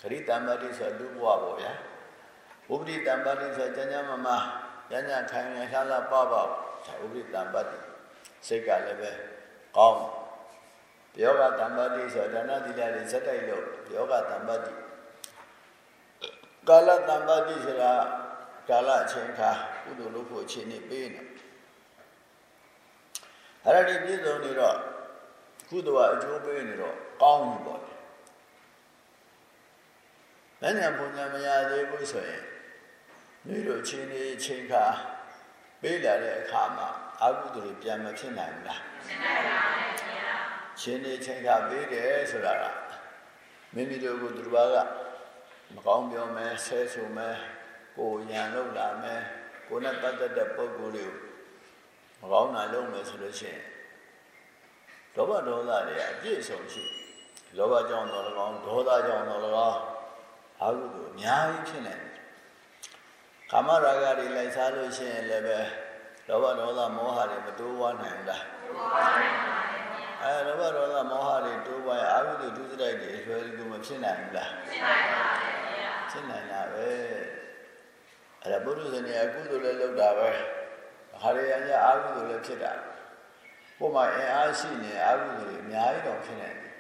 ဂတိတံပတ္တိဆိုလူဘဝပေါ့ဗျာဥပတိတံပတ္တိဆိုကျမ်းကျမ်းမမညညခိုင်နေလှလှပပဥပတိတံပတ္တိစိတ်ကလည်းပဲကောင်းယောဂတံပတ္တိဆိုဒါနသီလတွေစက်တိုက်လို့ယောဂတံပတ္တိကာလတံပတ္တိဆိုတာကာလအချိန်ခါကုသိုလ်လုပ်ဖို့အချိန်နေပေးနေအဲ့ဒါဒီပြည့်စုံနေတော့ ကုသိုလ်ကအကျိုးပေးနေတော့ကောင်းပြီပေါ့။ဉာဏ်ပုံညာမရသေးဘူးဆိုရင်မိတို့အချိန်နေအချိန်ခါပေးလာတဲ့အခါမှာအကုသိုလ်တွေပြန်မဖြစ်နိုင်ဘူးလားဖြစ်နိုင်ပါဘူးခင်ဗျာရှင်နေချိန်ခါပေးတယ်ဆိုတာကမိမိတို့ကိုသူတစ်ပါးကမကောင်းပြောမယ်ဆဲဆိုမယ်ကိုရန်လောက်လာမယ်ကိုနဲ့ပတ်သက်တဲ့ပုံကိုယ်တွေကိုမကောင်းတာလုပ်မယ်ဆိုလို့ရှိရင် လောဘဒေါသတွေအပြည့်စုံရှိလောဘကြောင့်တော့၎င်းဒေါသကြောင့်တော့၎င်းအာဟုတို့အများကြီးဖြစ်နေတယ်ကာမရာဂတွေလိုက်စားလို့ရှိရင်လည်းပဲလောဘဒေါသမောဟတွေမတိုးဝါနိုင်ဘူးလားတိုးဝါနိုင်ပါဘူးအဲလောဘဒေါသမောဟတွေတိုးပွားရင်အာဟုတုဒုစရိုက်တွေအလွယ်တကူမဖြစ်နိုင်ဘူးလားဖြစ်နိုင်ပါဘူးဖြစ်နိုင်တာပဲအဲ့ဒါပုရုဇဉ်ရဲ့အကုသိုလ်လည်းလုပ်တာပဲခါရရညာအာဟုတုလည်းဖြစ်တာ ကိုယ်မှာအင်အားရှိနေအာဟုတုတွေအများကြီးတော့ဖြစ်နေတယ်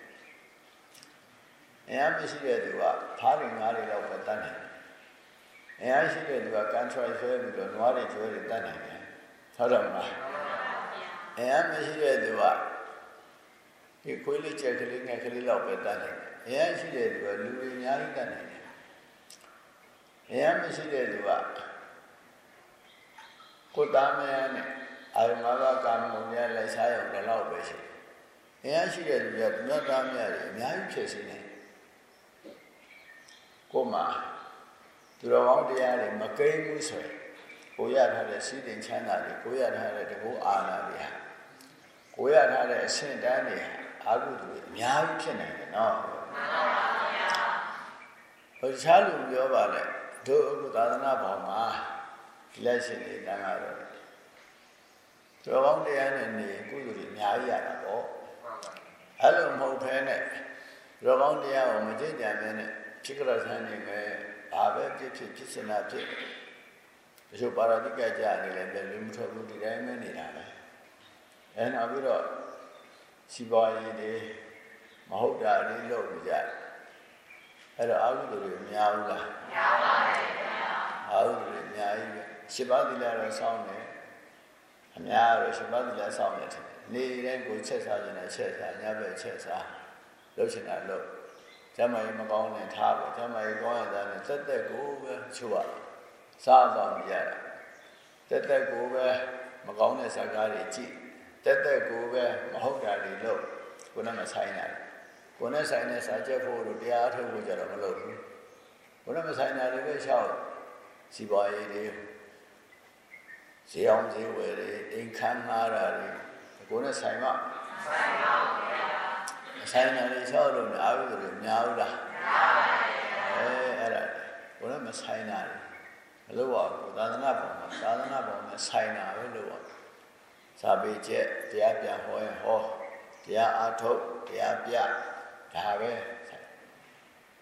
အင်အားမရှိတဲ့သူကဖားတွေငါးတွေတော့ပဲတတ်နိုင်တယ်အင်အားရှိတဲ့သူက control ဆွဲပြီးတော့နွားတွေကျွဲတွေတတ်နိုင်တယ်ဟုတ်တယ်မလားအင်အားမရှိတဲ့သူကဒီခွေးလေးကြက်ကလေးငယ်ကလေးတော့ပဲတတ်နိုင်တယ်အင်အားရှိတဲ့သူကလူတွေအများကြီးတတ်နိုင်တယ်အင်အားမရှိတဲ့သူကကိုသားမယားနဲ့ အာယမဘာကာမုံများလိုက်စားရုံတော့ပဲရှိတယ်။အင်အားရှိတဲ့လူကသူများသားမယားတွေအများကြီးဖြစ်နေတယ်။ကိုမှသူတော်ကောင်းတရားတွေမကိန်းဘူးဆိုရင်ကိုရထားတဲ့စီးတင်ချမ်းသာတွေကိုရထားတဲ့တဘောအာနာတွေဟာကိုရထားတဲ့အဆင့်တန်းတွေအာဟုသူအများကြီးဖြစ်နေတယ်နော်မှန်ပါဗျာဘုရားလူပြောပါလေတို့အခုသာသနာ့ဘောင်မှာဒီလက်ရှိနေတန်းကတော့ တော်ကောင်းတရားနဲ့နေကုသိုလ်တွေအများကြီးရတာပေါ့အဲ့လိုမဟုတ်ဖဲနဲ့တော်ကောင်းတရားကိုမကြင်ကြံမဲနဲ့ဖြစ်ကြတဲ့ဆန်းနေမယ်ဘာပဲဖြစ်ဖြစ်ဖြစ်စနာဖြစ်တချို့ပါရတိကကြနေလည်းပဲလူမထွက်ဘူးဒီတိုင်းပဲနေတာပဲအဲနောက်ပြီးတော့စီပွားရေးတွေမဟုတ်တာလေးလုပ်နေကြတယ်အဲ့တော့အာဟုသူတွေအများဘူးလားများပါဘူးခင်ဗျာအာဟုသူတွေအများကြီးပဲရှင်းပါသီလတော့စောင်းတယ် အများတော့ရှင်းပါသီလစောင်းတယ်နေတိုင်းကိုချက်စားခြင်းနဲ့ချက်စားညဘက်ချက်စားလုပ်ချင်တာလုပ်ကျမကြီးမကောင်းနဲ့ထားပေါ့ကျမကြီးကောင်းရတာနဲ့တက်တက်ကိုပဲချိုးရစားဆောင်ကြရတာတက်တက်ကိုပဲမကောင်းတဲ့ဇာကားတွေကြည့်တက်တက်ကိုပဲမဟုတ်တာတွေလုပ်ကိုယ်နဲ့မဆိုင်တာကိုယ်နဲ့ဆိုင်တဲ့စာချက်ဖို့လို့တရားထုတ်ဖို့ကြတော့မလုပ်ဘူးကိုယ်နဲ့မဆိုင်တာတွေပဲရှောက်စီပွားရေးတွေ ဈေးအောင်ဈေးဝယ်တွေအိမ်ခန်းငှားတာတွေကိုယ်နဲ့ဆိုင်မှဆိုင်ပါဘူးဗျာဆိုင်တာတွေရှောက်လို့အားလို့တွေများဘူးလားများပါဘူးအဲအဲ့ဒါကိုယ်နဲ့မဆိုင်တာတွေမလုပ်ပါဘူးသာသနာ့ဘောမှာသာသနာ့ဘောမှာဆိုင်တာပဲလုပ်ပါစာပေချက်တရားပြန်ဟောရင်ဟောတရားအားထုတ်တရားပြဒါပဲ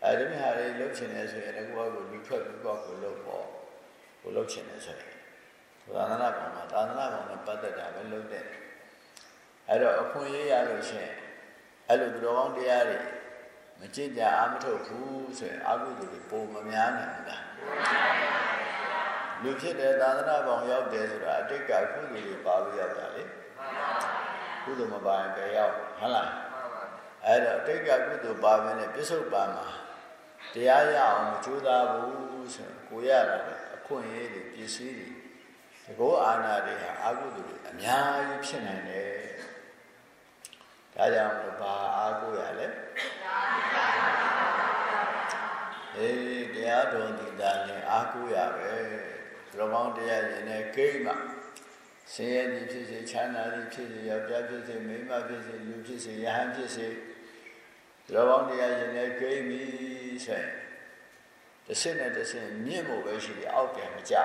အဲဒီမြဟာတွေလှုပ်ချင်တယ်ဆိုရင်လည်းကိုယ့်ကိုလူထွက်ပြီးကိုယ့်ကိုလှုပ်ပေါ့ကိုလှုပ်ချင်တယ်ဆိုရင် သာသနာ့ဘောမှာသာသနာ့ဘောမှာပတ်သက်တာပဲလှုပ်တဲ့အဲ့တော့အခွင့်အရေးရလို့ရှိရင်အဲ့လိုသူတော်ကောင်းတရားတွေမကျင့်ကြအာမထုတ်ဘူးဆိုရင်အကုသိုလ်တွေပုံမများနိုင်ဘူးလားလူဖြစ်တဲ့သာသနာ့ဘောင်ရောက်တယ်ဆိုတာအတိတ်ကကုသိုလ်တွေပါလို့ရောက်တာလေကုသိုလ်မပါရင်ပဲရောက်ဟုတ်လားအဲ့တော့အတိတ်ကကုသိုလ်ပါပဲနဲ့ပြစ္ဆုတ်ပါမှာတရားရအောင်မကြိုးစားဘူးဆိုရင်ကိုရတာအခွင့်အရေးတွေပစ္စည်းတွေ ဒီကောအာနာတွေဟာအာဟုသူတွေအများကြီးဖြစ်နိုင်တယ်ဒါကြောင့်ဘာအာဟုရလဲအေးတရားတော်ဒီတာနဲ့အာဟုရပဲသူတော်ကောင်းတရားရင်နဲ့ကိမှဆင်းရဲသည်ဖြစ်စေချမ်းသာသည်ဖြစ်စေယောက်ျားဖြစ်စေမိန်းမဖြစ်စေလူဖြစ်စေယဟန်ဖြစ်စေသူတော်ကောင်းတရားရင်နဲ့ကိပြီဆိုရင်တစ်စင်းနဲ့တစ်စင်းမြင့်ဖို့ပဲရှိတယ်အောက်ပြန်မကြ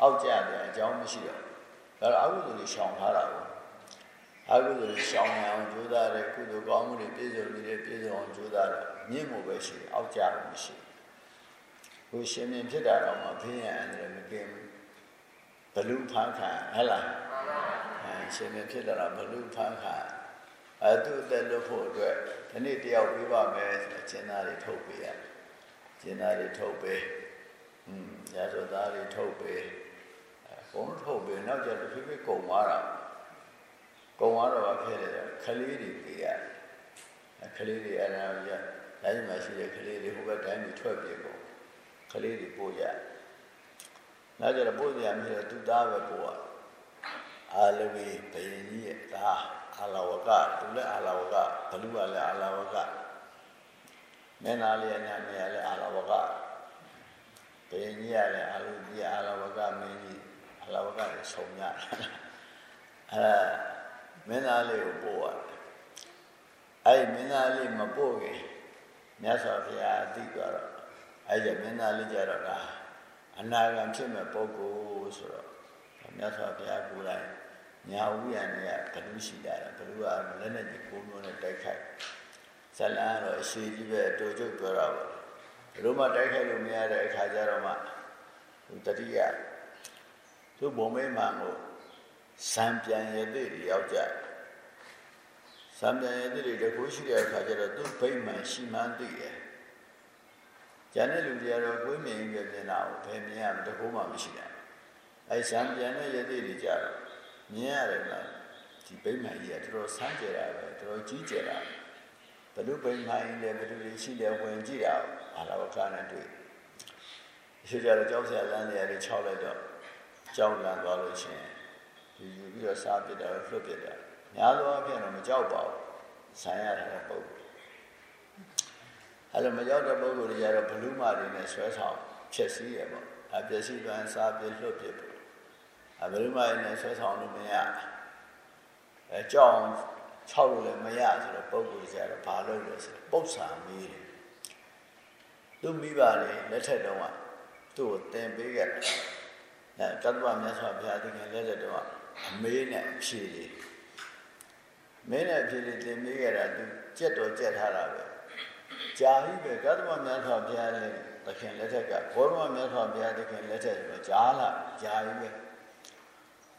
အောက်ကြတယ်အကြောင်းမရှိတော့ဒါတော့အကုသိုလ်တွေရှောင်ထားတာကိုအကုသိုလ်တွေရှောင်ရအောင်ကြိုးစားတယ်ကုသိုလ်ကောင်းမှုတွေပြည့်စုံနေတဲ့ပြည့်စုံအောင်ကြိုးစားတယ်မြင့်ဖို့ပဲရှိတယ်အောက်ကြလို့မရှိဘူးရှင်မြင်ဖြစ်တာတော့မှဖေးရန်အန္တရာယ်မကင်းဘူးဘလူဖန်ခံဟဲ့လားအဲရှင်မြင်ဖြစ်တာတော့ဘလူဖန်ခံအဲသူ့အသက်လွတ်ဖို့အတွက်ဒီနေ့တယောက်ပြပါမယ်ဆိုအကျဉ်းသားတွေထုတ်ပေးရတယ်ကျဉ်းသားတွေထုတ်ပေးอืมရာဇဝသားတွေထုတ်ပေး ဘုံထုတ်ပေးနောက်ကျတဖြည်းဖြည်းကုန်သွားတာကုံသွားတော့ဖြစ်တယ်ခလေးတွေပြေးရတယ်ခလေးတွေအဲ့ဒါရတိုင်းမှာရှိတဲ့ခလေးတွေဟိုဘက်တိုင်းပြီးထွက်ပြေးကုန်ခလေးတွေပို့ရနောက်ကျတော့ပို့ရမြည်သူသားပဲပို့ရအာလဝီဘယင်ကြီးရဲ့သားအာလဝကသူလည်းအာလဝကဘလူကလည်းအာလဝကမင်းသားလေးနဲ့မြည်လည်းအာလဝကဘယင်ကြီးကလည်းအာလူကြီးအာလဝကမင်းကြီးအာ လဝကလည်းဆုံရအဲမင်းသားလေးကိုပို့ရတယ်အဲ့မင်းသားလေးမပို့ခင်မြတ်စွာဘုရားသိသွားတော့အဲ့ကျမင်းသားလေးကြတော့ဒါအနာဂံဖြစ်မဲ့ပုဂ္ဂိုလ်ဆိုတော့မြတ်စွာဘုရားကိုယ်တိုင်ညာဝိယံနဲ့ဘလူရှိတာဘလူကလည်းနဲ့ဒီကိုမျိုးနဲ့တိုက်ခိုက်ဇလန်ကတော့အရှိကြီးပဲတူကျုပ်ပြောတာပါဘလို့မှတိုက်ခိုက်လို့မရတဲ့အခါကျတော့မှတတိယ သူ့ဘုံမေးမှန်ကိုစံပြန်ရတဲ့ရောက်ကြစံပြန်ရတဲ့တခုရှိတဲ့အခါကျတော့သူ့ဗိမှန်ရှိမှန်းသိတယ်ကျန်တဲ့လူတွေကတော့ကိုယ်မြင်ရင်ပြနေတာကိုဘယ်မြင်ရမတကူမှမရှိတာအဲစံပြန်တဲ့ရတဲ့တွေကြတော့မြင်ရတယ်လားဒီဗိမှန်ကြီးကတော်တော်ဆန်းကြတာပဲတော်တော်ကြီးကျယ်တာဘယ်လိုဗိမှန်ကြီးလဲဘယ်လိုရှိလဲဝင်ကြည့်တာဘာလာကနဲ့တွေ့ရှိကြတော့ကြောက်စရာလမ်းတွေတွေခြောက်လိုက်တော့ ကြောက်လန့်သွားလို့ရှိရင်ဒီယူပြီးတော့စားပြစ်တာလွတ်ပြစ်တာများသောအားဖြင့်တော့မကြောက်ပါဘူးဆိုင်ရတဲ့ပုံအဲ့လိုမကြောက်တဲ့ပုံကိုကြတော့ဘလူးမာတွေနဲ့ဆွဲဆောင်ဖြစ်စည်းရပေါ့အပျက်စီးပန်းစားပြစ်လွတ်ပြစ်ပေါ့အဘလူးမာတွေနဲ့ဆွဲဆောင်လို့မရအဲကြောက်ခြောက်လို့လည်းမရဆိုတော့ပုံကိုကြတော့ဘာလုပ်လဲဆိုပု္ပ္ပာမီးတယ်သူမိပါလေလက်ထက်တုန်းကသူ့ကိုတင်ပေးခဲ့တယ် အဲတတ္တဝမြတ်စွာဘုရားသခင်လက်ထက်တုန်းကအမေးနဲ့အဖြေလေးမင်းနဲ့အဖြေလေးတင်ပေးခဲ့တာသူကြက်တော်ကြက်ထားတာပဲကြာပြီပဲကတ္တဝမြတ်စွာဘုရားရဲ့သခင်လက်ထက်ကဘောရမမြတ်စွာဘုရားသခင်လက်ထက်ဆိုတော့ကြာလာကြာပြီပဲ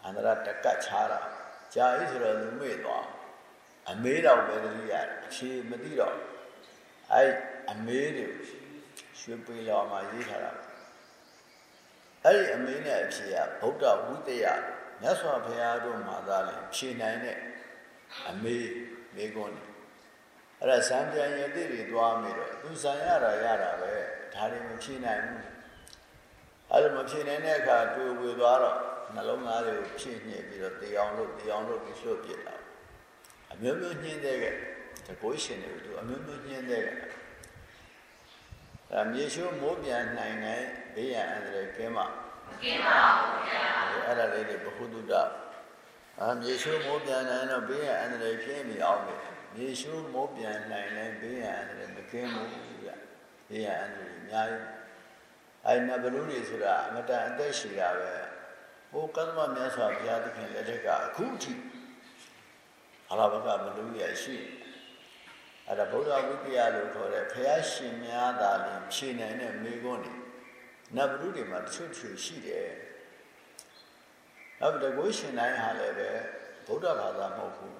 အန္တရာတကတ်ချားတာကြာပြီဆိုတော့လူမေ့သွားအမေးတော့ပဲတတိယအဖြေမသိတော့အဲ့အမေးတွေရွှေပေလောမှာရေးထားတာ အဲ့ဒီအမေးနဲ့အဖြေကဗုဒ္ဓဝိတ္တယမြတ်စွာဘုရားတို့မှာသာလေဖြေနိုင်တဲ့အမေးမေကွန်းအဲ့ဒါဇံပြန်ရတဲ့တွေသွားမိတော့သူဇံရတာရတာပဲဒါတွေမဖြေနိုင်ဘူးအဲ့လိုမဖြေနိုင်တဲ့အခါတွေ့ဝေသွားတော့နှလုံးသားတွေကိုဖြည့်ညှစ်ပြီးတော့တရားလို့တရားလို့ပြီးလွတ်ပြစ်တာအမျိုးမျိုးညှင်းတဲ့ကတကိုးရှင်တွေသူအမျိုးမျိုးညှင်းတဲ့က အဲမြေရှိုးမိုးပြန်နိုင်နိုင်ဘေးရန်အန္တရာယ်ကင်းမှကင်းပါဘူးဗျာအဲ့ဒါလေးတွေဘ ഹു တုတအာမြေရှိုးမိုးပြန်နိုင်တော့ဘေးရန်အန္တရာယ်ကင်းပြီအောင်တယ်မြေရှိုးမိုးပြန်နိုင်နိုင်ဘေးရန်အန္တရာယ်မကင်းဘူးဗျာဘေးရန်အန္တရာယ်အများကြီးအဲ့နဘလူတွေဆိုတာအမတန်အသက်ရှည်တာပဲဟိုကသမမြတ်စွာဘုရားသခင်လက်ထက်ကအခုထိအလားဘကမလူရရှိ အဲ့ဒါဗုဒ္ဓဝိပ္ပယလို့ခေါ်တဲ့ဘုရားရှင်များသာလျှင်ဖြေနိုင်တဲ့မိဂုံးတွေနတ်ဘုရုတွေမှာတချို့တချို့ရှိတယ်နောက်တကုရှင်တိုင်းဟာလည်းပဲဗုဒ္ဓဘာသာမဟုတ်ဘူး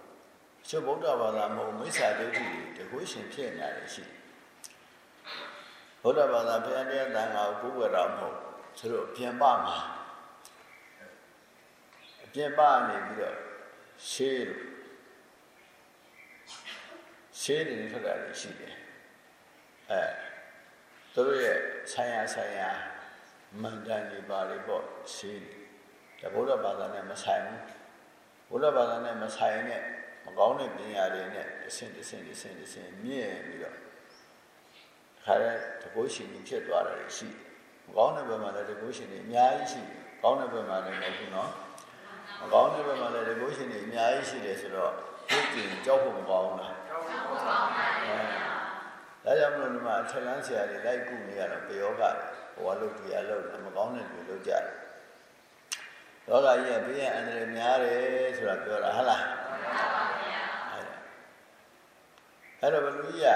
တချို့ဗုဒ္ဓဘာသာမဟုတ်မိစ္ဆာဒိဋ္ဌိတွေတကုရှင်ဖြစ်နေတယ်ရှိဗုဒ္ဓဘာသာဘုရားတရားတန်ခါကိုကိုယ်ဝယ်တော်မဟုတ်သူတို့ပြင်ပမှာအပြင်ပနေပြီးတော့ရှေးလို့ ရှေးတွေထွက်တာရှိတယ်အဲသူတို့ရဲ့ဆိုင်ရာဆိုင်ရာမန္တန်တွေပါလေပေါ့ရှေးတွေဒါဗုဒ္ဓဘာသာနဲ့မဆိုင်ဘူးဗုဒ္ဓဘာသာနဲ့မဆိုင်နဲ့မကောင်းတဲ့ပညာတွေနဲ့တစ်ဆင့်တစ်ဆင့်တစ်ဆင့်တစ်ဆင့်မြင့်ပြီးတော့ခါတဲ့တကုရှိကြီးဖြစ်သွားတာရှိမကောင်းတဲ့ဘက်မှာလည်းတကုရှင်တွေအများကြီးရှိတယ်ကောင်းတဲ့ဘက်မှာလည်းမဟုတ်ဘူးနော်မကောင်းတဲ့ဘက်မှာလည်းတကုရှင်တွေအများကြီးရှိတယ်ဆိုတော့ဒီကျင်ကြောက်ဖို့မကောင်းလားကြောက်ဖို့ကောင်းပါဘူး ဒါကြောင့်မလို့ဒီမှာအထက်လန်းဆရာတွေလိုက်ကုနေရတော့ပယောဂတယ်ဟိုကလို့ဒီအလုပ်မကောင်းတဲ့လူလုပ်ကြတယ်လောကကြီးကဘေးရန်အန္တရာယ်များတယ်ဆိုတာပြောတာဟုတ်လားအဲ့တော့ဘလူကြီးက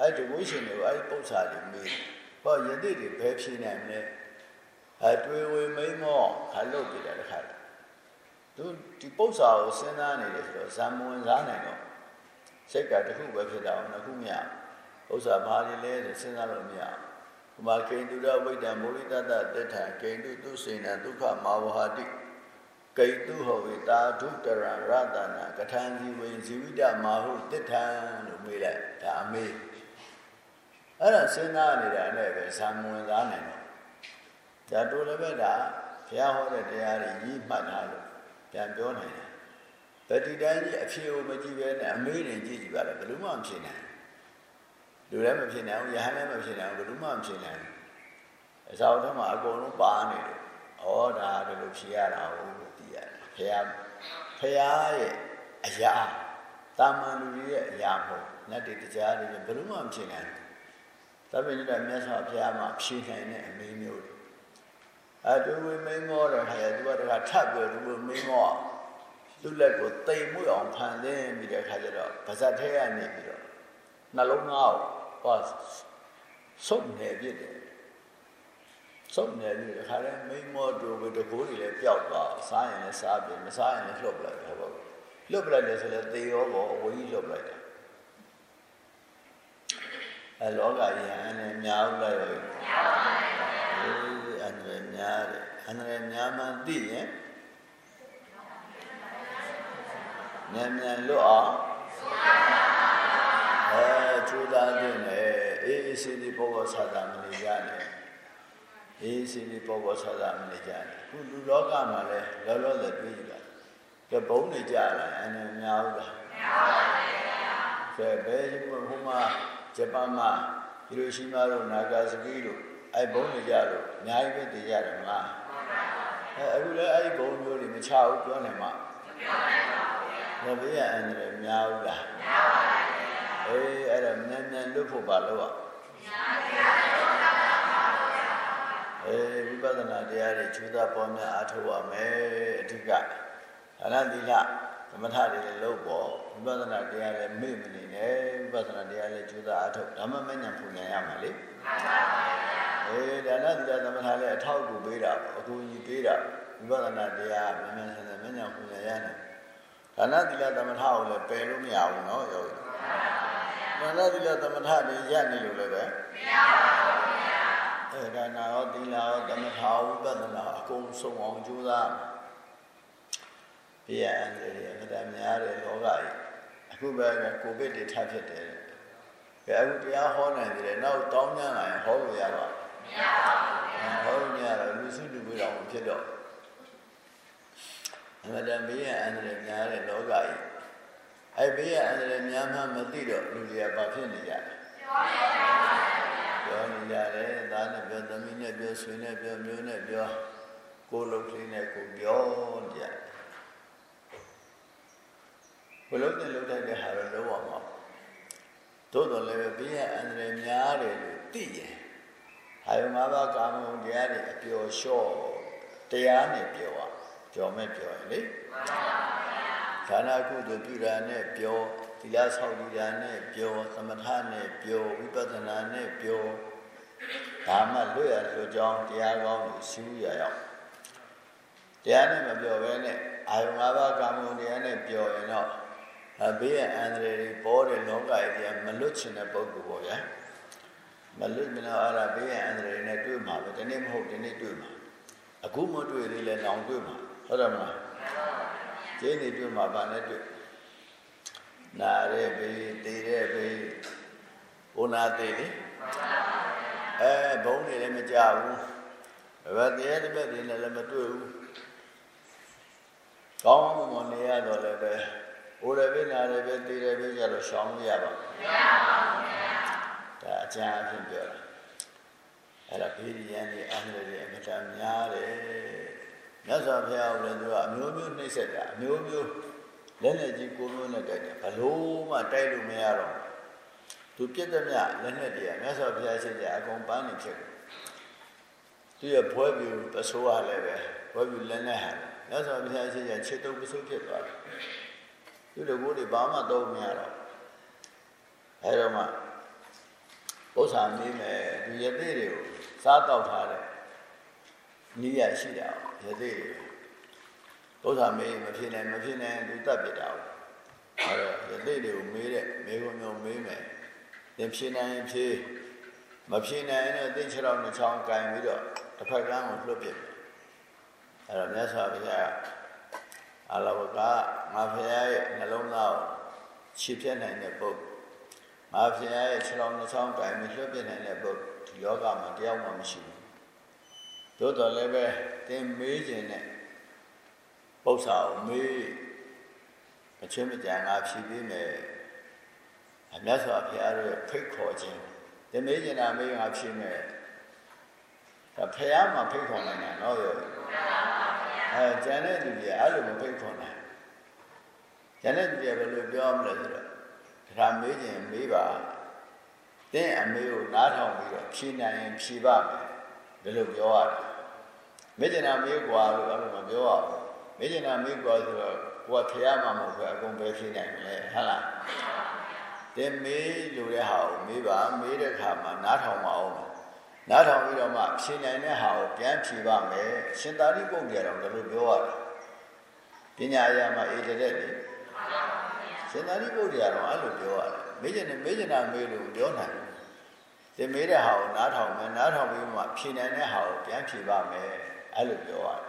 အဲ့ဒီဝိရှင်တွေကိုအဲ့ဒီပု္ပ္ပာတွေမေးဟောယတိတွေဘယ်ဖြေနိုင်မလဲအတွေ့ဝေမိန်မောခါလုတ်ပြတယ်တခါသူဒီပု္ပ္ပာကိုစဉ်းစားနေတယ်ဆိုတော့ဇံမဝင်စားနိုင်တော့ စိတ်ကတခုပဲဖြစ်တာအောင်တစ်ခုမရဥစ္စာဘာတွေလဲဆိုစဉ်းစားလို့မရဘူးမာကိန္တုရဝိတ္တမောရိတတတ္ထကိန္တုသူစိဏဒုက္ခမာဝဟာတိကိတုဟောဝေတာဓုတရရတနာကထံဇီဝေဇီဝိတမာဟုတိဋ္ဌံလို့မေးလိုက်ဒါအမေးအဲ့ဒါစဉ်းစားနေတာနဲ့ပဲဇာမဝင်သားနိုင်တော့ဒါတို့လည်းပဲဒါဘုရားဟောတဲ့တရားတွေကြီးမှတ်ထားလို့ပြန်ပြောနိုင်တယ် ဗတိတိုင်းကြီးအဖြေကိုမကြည့်ပဲနဲ့အမေးတွေကြည့်ကြည့်ပါလားဘယ်လိုမှမဖြစ်နိုင်လူလည်းမဖြစ်နိုင်ဘူးယဟန်လည်းမဖြစ်နိုင်ဘူးဘယ်လိုမှမဖြစ်နိုင်ဘူးအစာအုပ်ထဲမှာအကုန်လုံးပါနေတယ်ဩဒါဒီလိုဖြေရတာဟုတ်ဘုရားဘုရားရဲ့အရာတာမန်လူတွေရဲ့အရာမဟုတ်နတ်တွေတရားတွေဘယ်လိုမှမဖြစ်နိုင်ဘူးသဗ္ဗညတမြတ်စွာဘုရားမှာဖြေနိုင်တဲ့အမင်းမျိုးတွေအတူဝိမင်းမောတဲ့ခါကျသူကတခါထပ်ပြောသူမင်းမော သူ့လက်ကိုတိမ်မွေ့အောင်ဖန်သင်းပြီးတဲ့ခါကျတော့ဗဇတ်ထဲကနေပြီးတော့နှလုံးသားကိုဟောစုပ်နေပြစ်တယ်စုပ်နေပြီတခါလဲမိမောတူပဲတကိုးတွေလည်းပျောက်သွားစားရင်လည်းစားပြီမစားရင်လည်းလွတ်ပလိုက်တယ်ဟုတ်လွတ်ပလိုက်တယ်ဆိုလည်းသေရောပေါ်အဝေးကြီးလွတ်ပလိုက်တယ်အဲလောကကြီးအန္တရာယ်များဦးလိုက်ရောများပါဘူးအန္တရာယ်များတယ်အန္တရာယ်များမှသိရင် မြန်မြန်လွတ်အောင်အဲကျိုးသားနေအေးအေးဆေးဆေးပေါ်ပေါ်ဆာတာမနေကြနဲ့အေးစီလေးပေါ်ပေါ်ဆဆမနေကြတယ်ခုလူလောကမှာလဲလောလောဆယ်တွေးကြည့်တာကဲဘုံနေကြလားအနည်းများဘူးလားများပါဘူးကဲဘယ်ဟိုမှာဂျပန်မှာဟီရိုရှီမာတို့နာဂါစကီတို့အဲဘုံနေကြလို့အများကြီးပဲတည်ကြတယ်မလားအဲအခုလည်းအဲ့ဒီဘုံမျိုးတွေမချဘူးပြောနေမှာမပြောနိုင်ပါဘူး ဘယ်ဘေးရအန္တရာယ်များဘူးလားများပါဘူးအေးအဲ့ဒါမြန်မြန်လွတ်ဖို့ပါလို့อ่ะများပါဘူးအဲဝိပဿနာတရားတွေချူတာပေါ်များအားထုတ်ရမယ်အဓိကဒါနသီလသမထတွေလည်းလုပ်ပေါ့ဝိပဿနာတရားလည်းမေ့မနေနဲ့ဝိပဿနာတရားလည်းချူတာအားထုတ်ဓမ္မမဉ္ဇဉ်ပူဉ္ဇဉ်ရမှာလေမှန်ပါပါအေးဒါနသီလသမထလည်းအထောက်အကူပေးတာအကူကြီးပေးတာဝိပဿနာတရားမြန်မြန်ဆန်ဆန်မဉ္ဇဉ်ပူဉ္ဇဉ်ရတယ် ဒါနသီလသမထကိုလည်းပယ်လို့မရဘူးနော်ယောဂီဒါနသီလသမထတွေရနေလို့လည်းပဲမရပါဘူးခင်ဗျာအဲဒါနာရောသီလရောသမထရောဝိပဿနာအကုန်စုံအောင်ကြိုးစားပြရန်တွေအမြဲတမ်းများတဲ့လောကကြီးအခုပဲကိုဗစ်တွေထပ်ဖြစ်တယ်ဘယ်အခုတရားဟောနိုင်တယ်နောက်တောင်းကြလာရင်ဟောလို့ရပါမရပါဘူးဟောလို့မရတော့လူစုလူဝေးတော်ဖြစ်တော့ အမှန်တဘေးရအန်တယ်များတယ်လောကကြီးအဲဘေးရအန်တယ်များမှမသိတော့လူတွေကဘာဖြစ်နေကြလဲပြောနေကြပါပြောနေကြတယ်သားနဲ့ပြောသမီးနဲ့ပြောဆွေနဲ့ပြောမျိုးနဲ့ပြောကိုယ်လုံးကလေးနဲ့ကိုပြောကြဘလုံးနဲ့လုံးတဲ့ဟာတော့လုံးဝမဟုတ်သို့တော်လည်းဘေးရအန္တရာယ်များတယ်လို့သိရင်ဟာယမဘာကာမုံတရားတွေအပျော်လျှော့တရားနဲ့ပြောอ่ะပြောမဲ့ပြောရင်လေခန္ဓာကုသိုလ်ပြုတာနဲ့ပြောသီလဆောက်တည်တာနဲ့ပြောသမထနဲ့ပြောဝိပဿနာနဲ့ပြောဒါမှလွတ်ရလွတ်ကြောင်းတရားကောင်းကိုရှင်းရရောက်တရားနဲ့မပြောဘဲနဲ့အာယု၅ပါးကာမဂုဏ်တရားနဲ့ပြောရင်တော့အဘေးရအန္တရာယ်တွေပေါ်တဲ့လောကကြီးကမလွတ်ချင်တဲ့ပုဂ္ဂိုလ်ပေါ့ဗျာမလွတ်မလို့အဲ့ဒါဘေးရအန္တရာယ်နဲ့တွေ့မှာပဲဒီနေ့မဟုတ်ဒီနေ့တွေ့မှာအခုမတွေ့သေးလဲနောင်တွေ့မှာ ဟုတ်တယ်မလားကျင်းနေတွေ့မှာဗာနဲ့တွေ့နာရဲဘေးတည်ရဲဘေးဘုနာသေးလေအဲဘုံတွေလည်းမကြဘူးဘယ်တရားတစ်ပတ်တွေနဲ့လည်းမတွေ့ဘူးကောင်းမှမနေရတော့လည်းပဲဟိုလည်းပဲနာလည်းပဲတည်လည်းပဲကြတော့ရှောင်လို့ရပါမရပါဘူးဒါအကျဉ်းအဖြစ်ပြောတာအဲ့ဒါဘေးရန်တွေအန္တရာယ်တွေအမြဲတမ်းများတယ် မြတ်စွာဘုရားကလည်းသူကအမျိုးမျိုးနှိမ့်ဆက်တာအမျိုးမျိုးလက်နဲ့ကြီးကိုမျိုးနဲ့တိုက်တယ်ဘလို့မှတိုက်လို့မရတော့သူပြည့်တဲ့မြလက်နဲ့တည်းကမြတ်စွာဘုရားရှိခိုးအကုန်ပန်းနေဖြစ်တယ်သူရဲ့ဘွဲပြူပစိုးရလည်းပဲဘွဲပြူလက်နဲ့ဟာမြတ်စွာဘုရားရှိခိုးခြေတုပ်ပစိုးဖြစ်သွားတယ်သူတို့ဘိုးတွေဘာမှတော့မရတော့အဲတော့မှဥစ္စာမင်းမယ်ဒီရသေးတွေကိုစားတော့ထားတယ်နီးရရှိတာ ရသေးတွေဥစ္စာမေးမဖြစ်နိုင်မဖြစ်နိုင်သူတတ်ပြတာအဲတော့ရသေးတွေကိုမေးတဲ့မေးခွန်းမျိုးမေးမယ်သင်ဖြေနိုင်ရင်ဖြေမဖြေနိုင်ရင်သင်ခြေတော်နှချောင်းကင်ပြီးတော့တစ်ဖက်ကန်းကိုလွတ်ပြတယ်အဲတော့မြတ်စွာဘုရားအလဝကငါဖရာရဲ့နှလုံးသားကိုခြေပြတ်နိုင်တဲ့ပုဂ္ဂိုလ်ငါဖရာရဲ့ခြေတော်နှချောင်းကင်ပြီးလွတ်ပြနိုင်တဲ့ပုဂ္ဂိုလ်ဒီလောကမှာတယောက်မှမရှိဘူး သို့တော်လည်းပဲသင်မေးခြင်းနဲ့ပု္ပ္ပာကိုမေးအချင်းမကြံငါဖြေပေးမယ်အမြတ်စွာဘုရားရဲ့ဖိတ်ခေါ်ခြင်းသင်မေးခြင်းတာမေးငါဖြေမယ်ဒါဖရာမှာဖိတ်ခေါ်နိုင်တာနော်ရောအဲကျန်တဲ့သူကြီးအဲ့လိုမဖိတ်ခေါ်နိုင်ကျန်တဲ့သူကြီးဘယ်လိုပြောမလဲဆိုတော့ဒါမေးခြင်းမေးပါသင်အမေကိုနားထောင်ပြီးတော့ဖြေနိုင်ရင်ဖြေပါမယ်ဘယ်လိုပြောရလဲ မေ့ကျင်တာမေးกว่าလို့အဲ့လိုမပြောရဘူးမေ့ကျင်တာမေးกว่าဆိုတော့ကိုကဖျားမှာမဟုတ်ဘူးအကုန်ပဲဖြေနိုင်မယ်ဟုတ်လားတင်မေးလို့တဲ့ဟာကိုမေးပါမေးတဲ့ခါမှာနားထောင်ပါအောင်နားထောင်ပြီးတော့မှဖြေနိုင်တဲ့ဟာကိုပြန်ဖြေပါမယ်ရှင်သာရိပုတ္တရာတော်လည်းပြောရတယ်ပညာအရာမှာအေးတဲ့လေရှင်သာရိပုတ္တရာတော်အဲ့လိုပြောရတယ်မေးကျင်တယ်မေးကျင်တာမေးလို့ပြောနိုင်တယ်သင်မေးတဲ့ဟာကိုနားထောင်မယ်နားထောင်ပြီးမှဖြေနိုင်တဲ့ဟာကိုပြန်ဖြေပါမယ် အဲ့လိုပြောရတယ်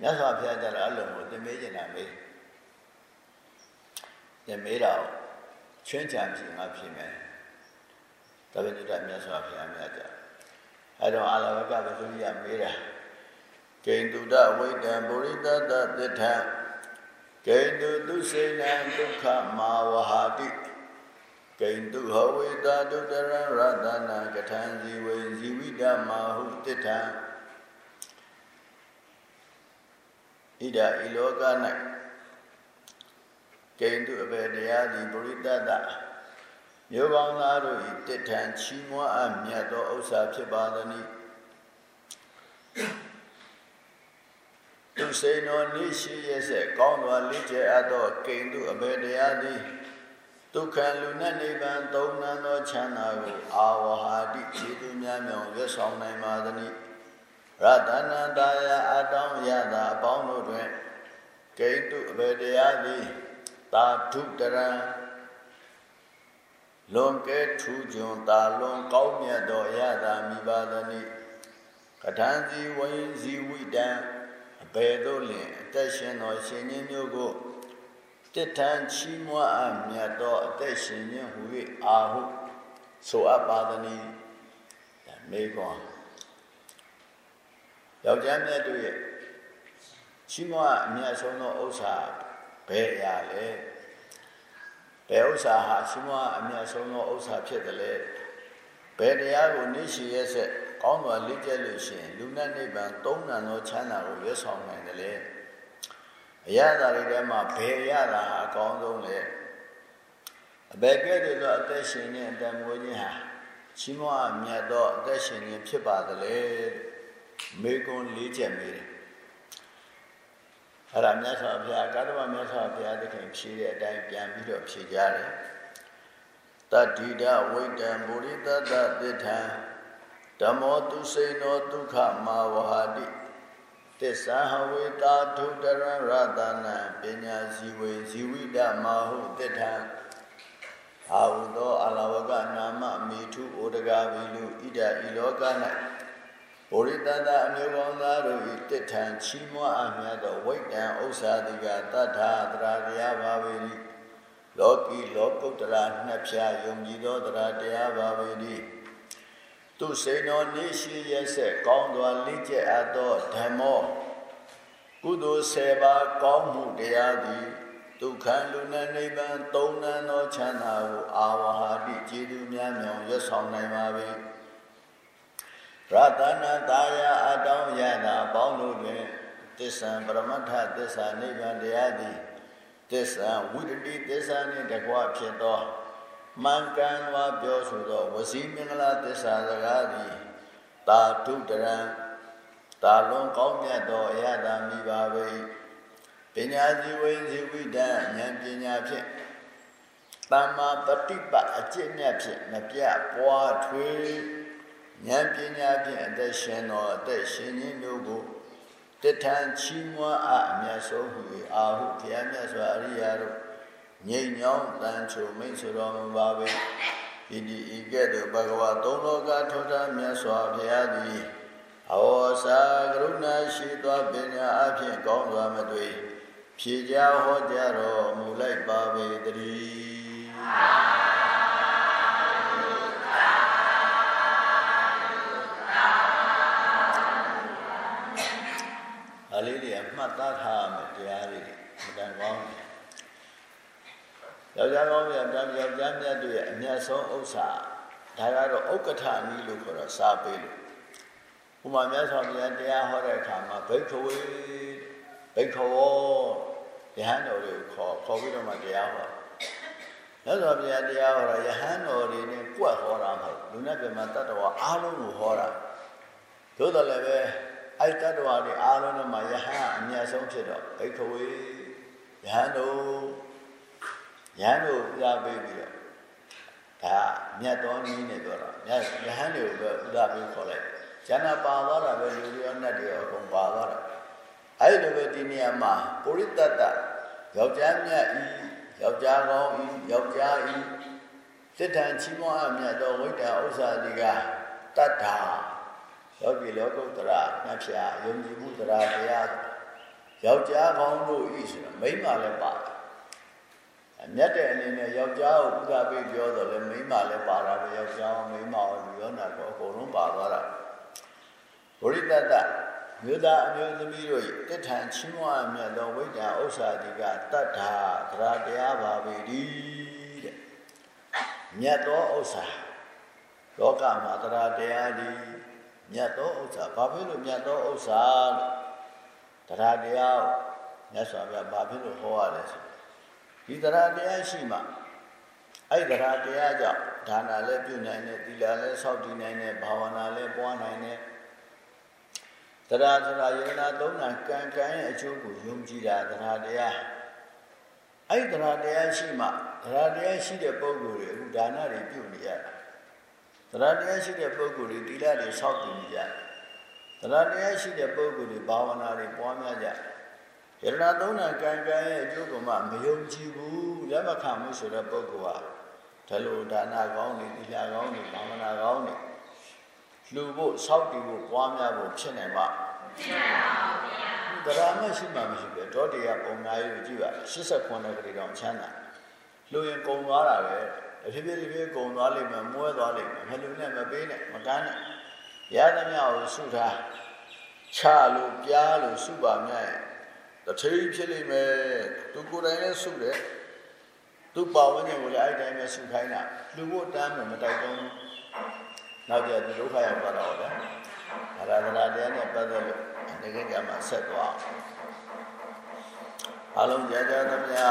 မြတ်စွာဘုရားကျတော့အဲ့လိုကိုသင်မေးကျင်တာမေးသင်မေးတာကိုချွင်းချံဖြေမှဖြေမယ်တပည့်ညတမြတ်စွာဘုရားမြတ်ကြအဲ့တော့အာလဝကဗသုရိယမေးတာဂိန္တုဒဝိတံပုရိသတ္တသစ္ထံဂိန္တုသူစေနံဒုက္ခမာဝဟာတိဂိန္တုဟဝေတာဒုတရရတနာကထံဇီဝေဇီဝိတမာဟုတစ္ထံ ဣဒဤလောက၌ဂိန္တုအဘေတရားသည်ပုရိသတ္တမျိုးကောင်းသားတို့၏တစ္ထံချီးမွမ်းအပ်မြတ်သောဥစ္စာဖြစ်ပါသနည်းသူစိန်တော်နိရှိရစေကောင်းသောလိကျအပ်သောဂိန္တုအဘေတရားသည်ဒုက္ခလူနဲ့နိဗ္ဗာန်သုံးနန်းသောချမ်းသာကိုအာဝဟာတိခြေသူများမြောင်ရွတ်ဆောင်နိုင်ပါသနည်း ရတနာတာယအတောင်းရတာအပေါင်းတို့တွင်ဂိတုအဘေတရားသည်တာထုတရံလွန်ကဲထူးကျွန်းတာလွန်ကောင်းမြတ်သောရတာမိပါသနည်းကထံစီဝိဇီဝိတံအဘေတို့လင်အသက်ရှင်သောရှင်ကြီးမျိုးကိုတထံချီးမွမ်းအပ်မြတ်သောအသက်ရှင်ခြင်းဟူ၍အာဟုဆိုအပ်ပါသနည်းမေကွန် ယောက်ျားမြတ်တို့ရဲ့ချီးမွမ်းအမြတ်ဆုံးသောဥစ္စာဘယ်အရာလဲဘယ်ဥစ္စာဟာချီးမွမ်းအမြတ်ဆုံးသောဥစ္စာဖြစ်တယ်လဲဘယ်တရားကိုနေရှိရဲ့ဆက်ကောင်းစွာလေ့ကျက်လို့ရှိရင်လူနဲ့နိဗ္ဗာန်သုံးနံသောချမ်းသာကိုရွတ်ဆောင်နိုင်တယ်လေအရသာတွေထဲမှာဘယ်ရတာဟာအကောင်းဆုံးလဲအဘယ်ကဲ့သို့သောအသက်ရှင်ခြင်းအတန်မွေးခြင်းဟာချီးမွမ်းမြတ်သောအသက်ရှင်ခြင်းဖြစ်ပါသလဲ မေကွန်လေးချက်မေးတယ်အဲ့ဒါမြတ်စွာဘုရားကာသဝမြတ်စွာဘုရားသခင်ဖြေတဲ့အတိုင်းပြန်ပြီးတော့ဖြေကြတယ်တတ္တိဒဝိတံပုရိသတ္တသစ္ထံဓမ္မောသူစိနောဒုက္ခမာဝဟာတိသစ္စာဟဝေတာထုတရရတနာပညာဇီဝေဇီဝိတမာဟုတစ္ထံအာဟုသောအလဝကနာမမေထုဩဒဂဗီလူဣဒဤလောက၌ ဘုရိတတအမျိုးကောင်းသားတို့၏တစ္ထံချီးမွမ်းအမြတ်သောဝိတ္တံဥစ္စာတိကတတ္ထာတရာတရားပါဝေ၏လောကီလောကုတ္တရာနှစ်ဖြာယုံကြည်သောတရာတရားပါဝေ၏သူစိန်တော်နေရှိရဲ့ဆက်ကောင်းစွာလိကျက်အပ်သောဓမ္မောကုသိုလ်၁၀ပါးကောင်းမှုတရားသည်ဒုက္ခလူနဲ့နိဗ္ဗာန်သုံးနန်းသောချမ်းသာကိုအာဝဟာတိကျေသူများမြောင်ရွတ်ဆောင်နိုင်ပါ၏ဣ ရတနာတာယာအတောင်းရတာပေါင်းတို့တွင်သစ္စာပရမတ္ထသစ္စာနိဗ္ဗာန်တရားသည်သစ္စာဝိတ္တိသစ္စာနှင့်တကွဖြစ်သောမှန်ကန်စွာပြောဆိုသောဝစီမင်္ဂလာသစ္စာစကားသည်တာထုတရံတာလွန်ကောင်းမြတ်သောအရသာမိပါ၏ပညာဇီဝိဇီဝိတဉာဏ်ပညာဖြင့်တမ္မာပฏิပတ်အကျင့်မြတ်ဖြင့်မပြပွားထွေး ဉာဏ်ပညာဖြင့်အသက်ရှင်သောအသက်ရှင်ခြင်းတို့ကိုတထံချီးမွမ်းအပ်အမြတ်ဆုံးဟူ၏အာဟုဘုရားမြတ်စွာအရိယာတို့ငြိမ်ညောင်းတန်ချုံမိတ်ဆိုတော်မူပါ၏ဒီဒီဤကဲ့သို့ဘဂဝါသုံးလောကထောတာမြတ်စွာဘုရားသည်အဝေါစာကရုဏာရှိသောပညာအဖြင့်ကောင်းစွာမသွေဖြေကြဟောကြားတော်မူလိုက်ပါပေတည်း မှတ်သားထားမယ်တရားလေးတွေမတန်ကောင်းတယ်ယောက်ျားကောင်းမြတ်တမ်းယောက်ျားမြတ်တို့ရဲ့အမြတ်ဆုံးဥစ္စာဒါကတော့ဥက္ကဋ္ဌနီးလို့ခေါ်တော့စာပေလို့ဥမာမြတ်စွာဘုရားတရားဟောတဲ့အခါမှာဘိက္ခဝေဘိက္ခဝေယဟန်တော်တွေကိုခေါ်ခေါ်ပြီးတော့မှတရားဟောမြတ်စွာဘုရားတရားဟောတာယဟန်တော်တွေနဲ့ကြွက်ဟောတာမဟုတ်လူနဲ့ပြမတတ္တဝါအားလုံးကိုဟောတာသို့တော်လည်းပဲ အဲ့တတ္တဝါတွေအားလုံးနဲ့မှာယဟန်အမြတ်ဆုံးဖြစ်တော့ဘိက္ခဝေယဟန်တော်ယဟန်တို့ဥဒါပေးပြီးတော့ဒါမြတ်တော်နည်းနဲ့ပြောတာမြတ်ယဟန်တွေကိုပဲဥဒါပေးခေါ်လိုက်ဇဏပါသွားတာပဲလူတွေရောနတ်တွေရောအကုန်ပါသွားတာအဲ့လိုပဲဒီနေရာမှာပုရိတတ္တယောက်ျားမြတ်ဤယောက်ျားကောင်းဤယောက်ျားဤစစ်တံချီးမွမ်းအမြတ်တော်ဝိတ္တဥစ္စာတိကတတ္ထာ ယောဂီလောကုတ္တရာနှဖျာယုံကြည်မှုတရားတရားယောက်ျားကောင်းတို့ဤဆိုတော့မိန်းမလည်းပါတယ်အမြတ်တဲ့အနေနဲ့ယောက်ျားကိုပူဇော်ပေးပြောတော့လေမိန်းမလည်းပါတာပဲယောက်ျားမိန်းမရောယောနာကောအကုန်လုံးပါသွားတာဘုရိတတမြို့သားအမျိုးသမီးတို့၏တိထံချင်းဝါမြတ်သောဝိညာဥစ္စာတိကတတ္ထာသရတရားပါပေ၏တဲ့မြတ်သောဥစ္စာလောကမှာသရတရားသည် မြတ်သောဥစ္စာဘာဖြစ်လို့မြတ်သောဥစ္စာလို့တရားတရားမြတ်စွာဘုရားဘာဖြစ်လို့ဟောရလဲဆိုဒီတရားတရားရှိမှအဲ့တရားတရားကြောင့်ဒါနလည်းပြုနိုင်တယ်သီလလည်းစောင့်တည်နိုင်တယ်ဘာဝနာလည်းပွားနိုင်တယ်တရားဆိုတာယန္နာသုံးနာကံကံရဲ့အကျိုးကိုယုံကြည်တာတရားတရားအဲ့တရားတရားရှိမှတရားတရားရှိတဲ့ပုဂ္ဂိုလ်တွေအခုဒါနတွေပြုနေရတာ တရားတရားရှိတဲ့ပုဂ္ဂိုလ်တွေသီလတွေစောင့်တည်နေကြတရားတရားရှိတဲ့ပုဂ္ဂိုလ်တွေဘာဝနာတွေပွားများကြယရဏသုံးနာကံကံရဲ့အကျိုးကမှမယုံကြည်ဘူးလက်မခံမှုဆိုတဲ့ပုဂ္ဂိုလ်ဟာဒါလိုဒါနကောင်းနေသီလကောင်းနေဘာဝနာကောင်းနေလှူဖို့စောင့်တည်ဖို့ပွားများဖို့ဖြစ်နိုင်ပါဖြစ်နိုင်ပါဘူးဗျာတရားမရှိမှမရှိပဲတောတရားပုံနာရေးကိုကြည့်ပါ89ကလေးတောင်ချမ်းသာလှူရင်ကုံသွားတာပဲ အဖြစ်ဖြစ်ဖြစ်ကုံသွားလိမ့်မယ်မွဲသွားလိမ့်မယ်မလှူနဲ့မပေးနဲ့မကမ်းနဲ့ရသမျှကိုဆုထားချလို့ပြားလို့ဆုပါမြတ်ရဲ့တထေးဖြစ်လိမ့်မယ်သူကိုယ်တိုင်လည်းဆုတယ်သူပါဝင်ခြင်းကိုလည်းအဲ့တိုင်းပဲဆုခိုင်းတာလူဖို့တမ်းမှမတိုက်တော့နောက်ကြသူဒုက္ခရောက်သွားတော့ဗျာအရာဒနာတရားနဲ့ပတ်သက်လို့တကယ်ကြမှာဆက်သွားအလုံးကြကြသမျှ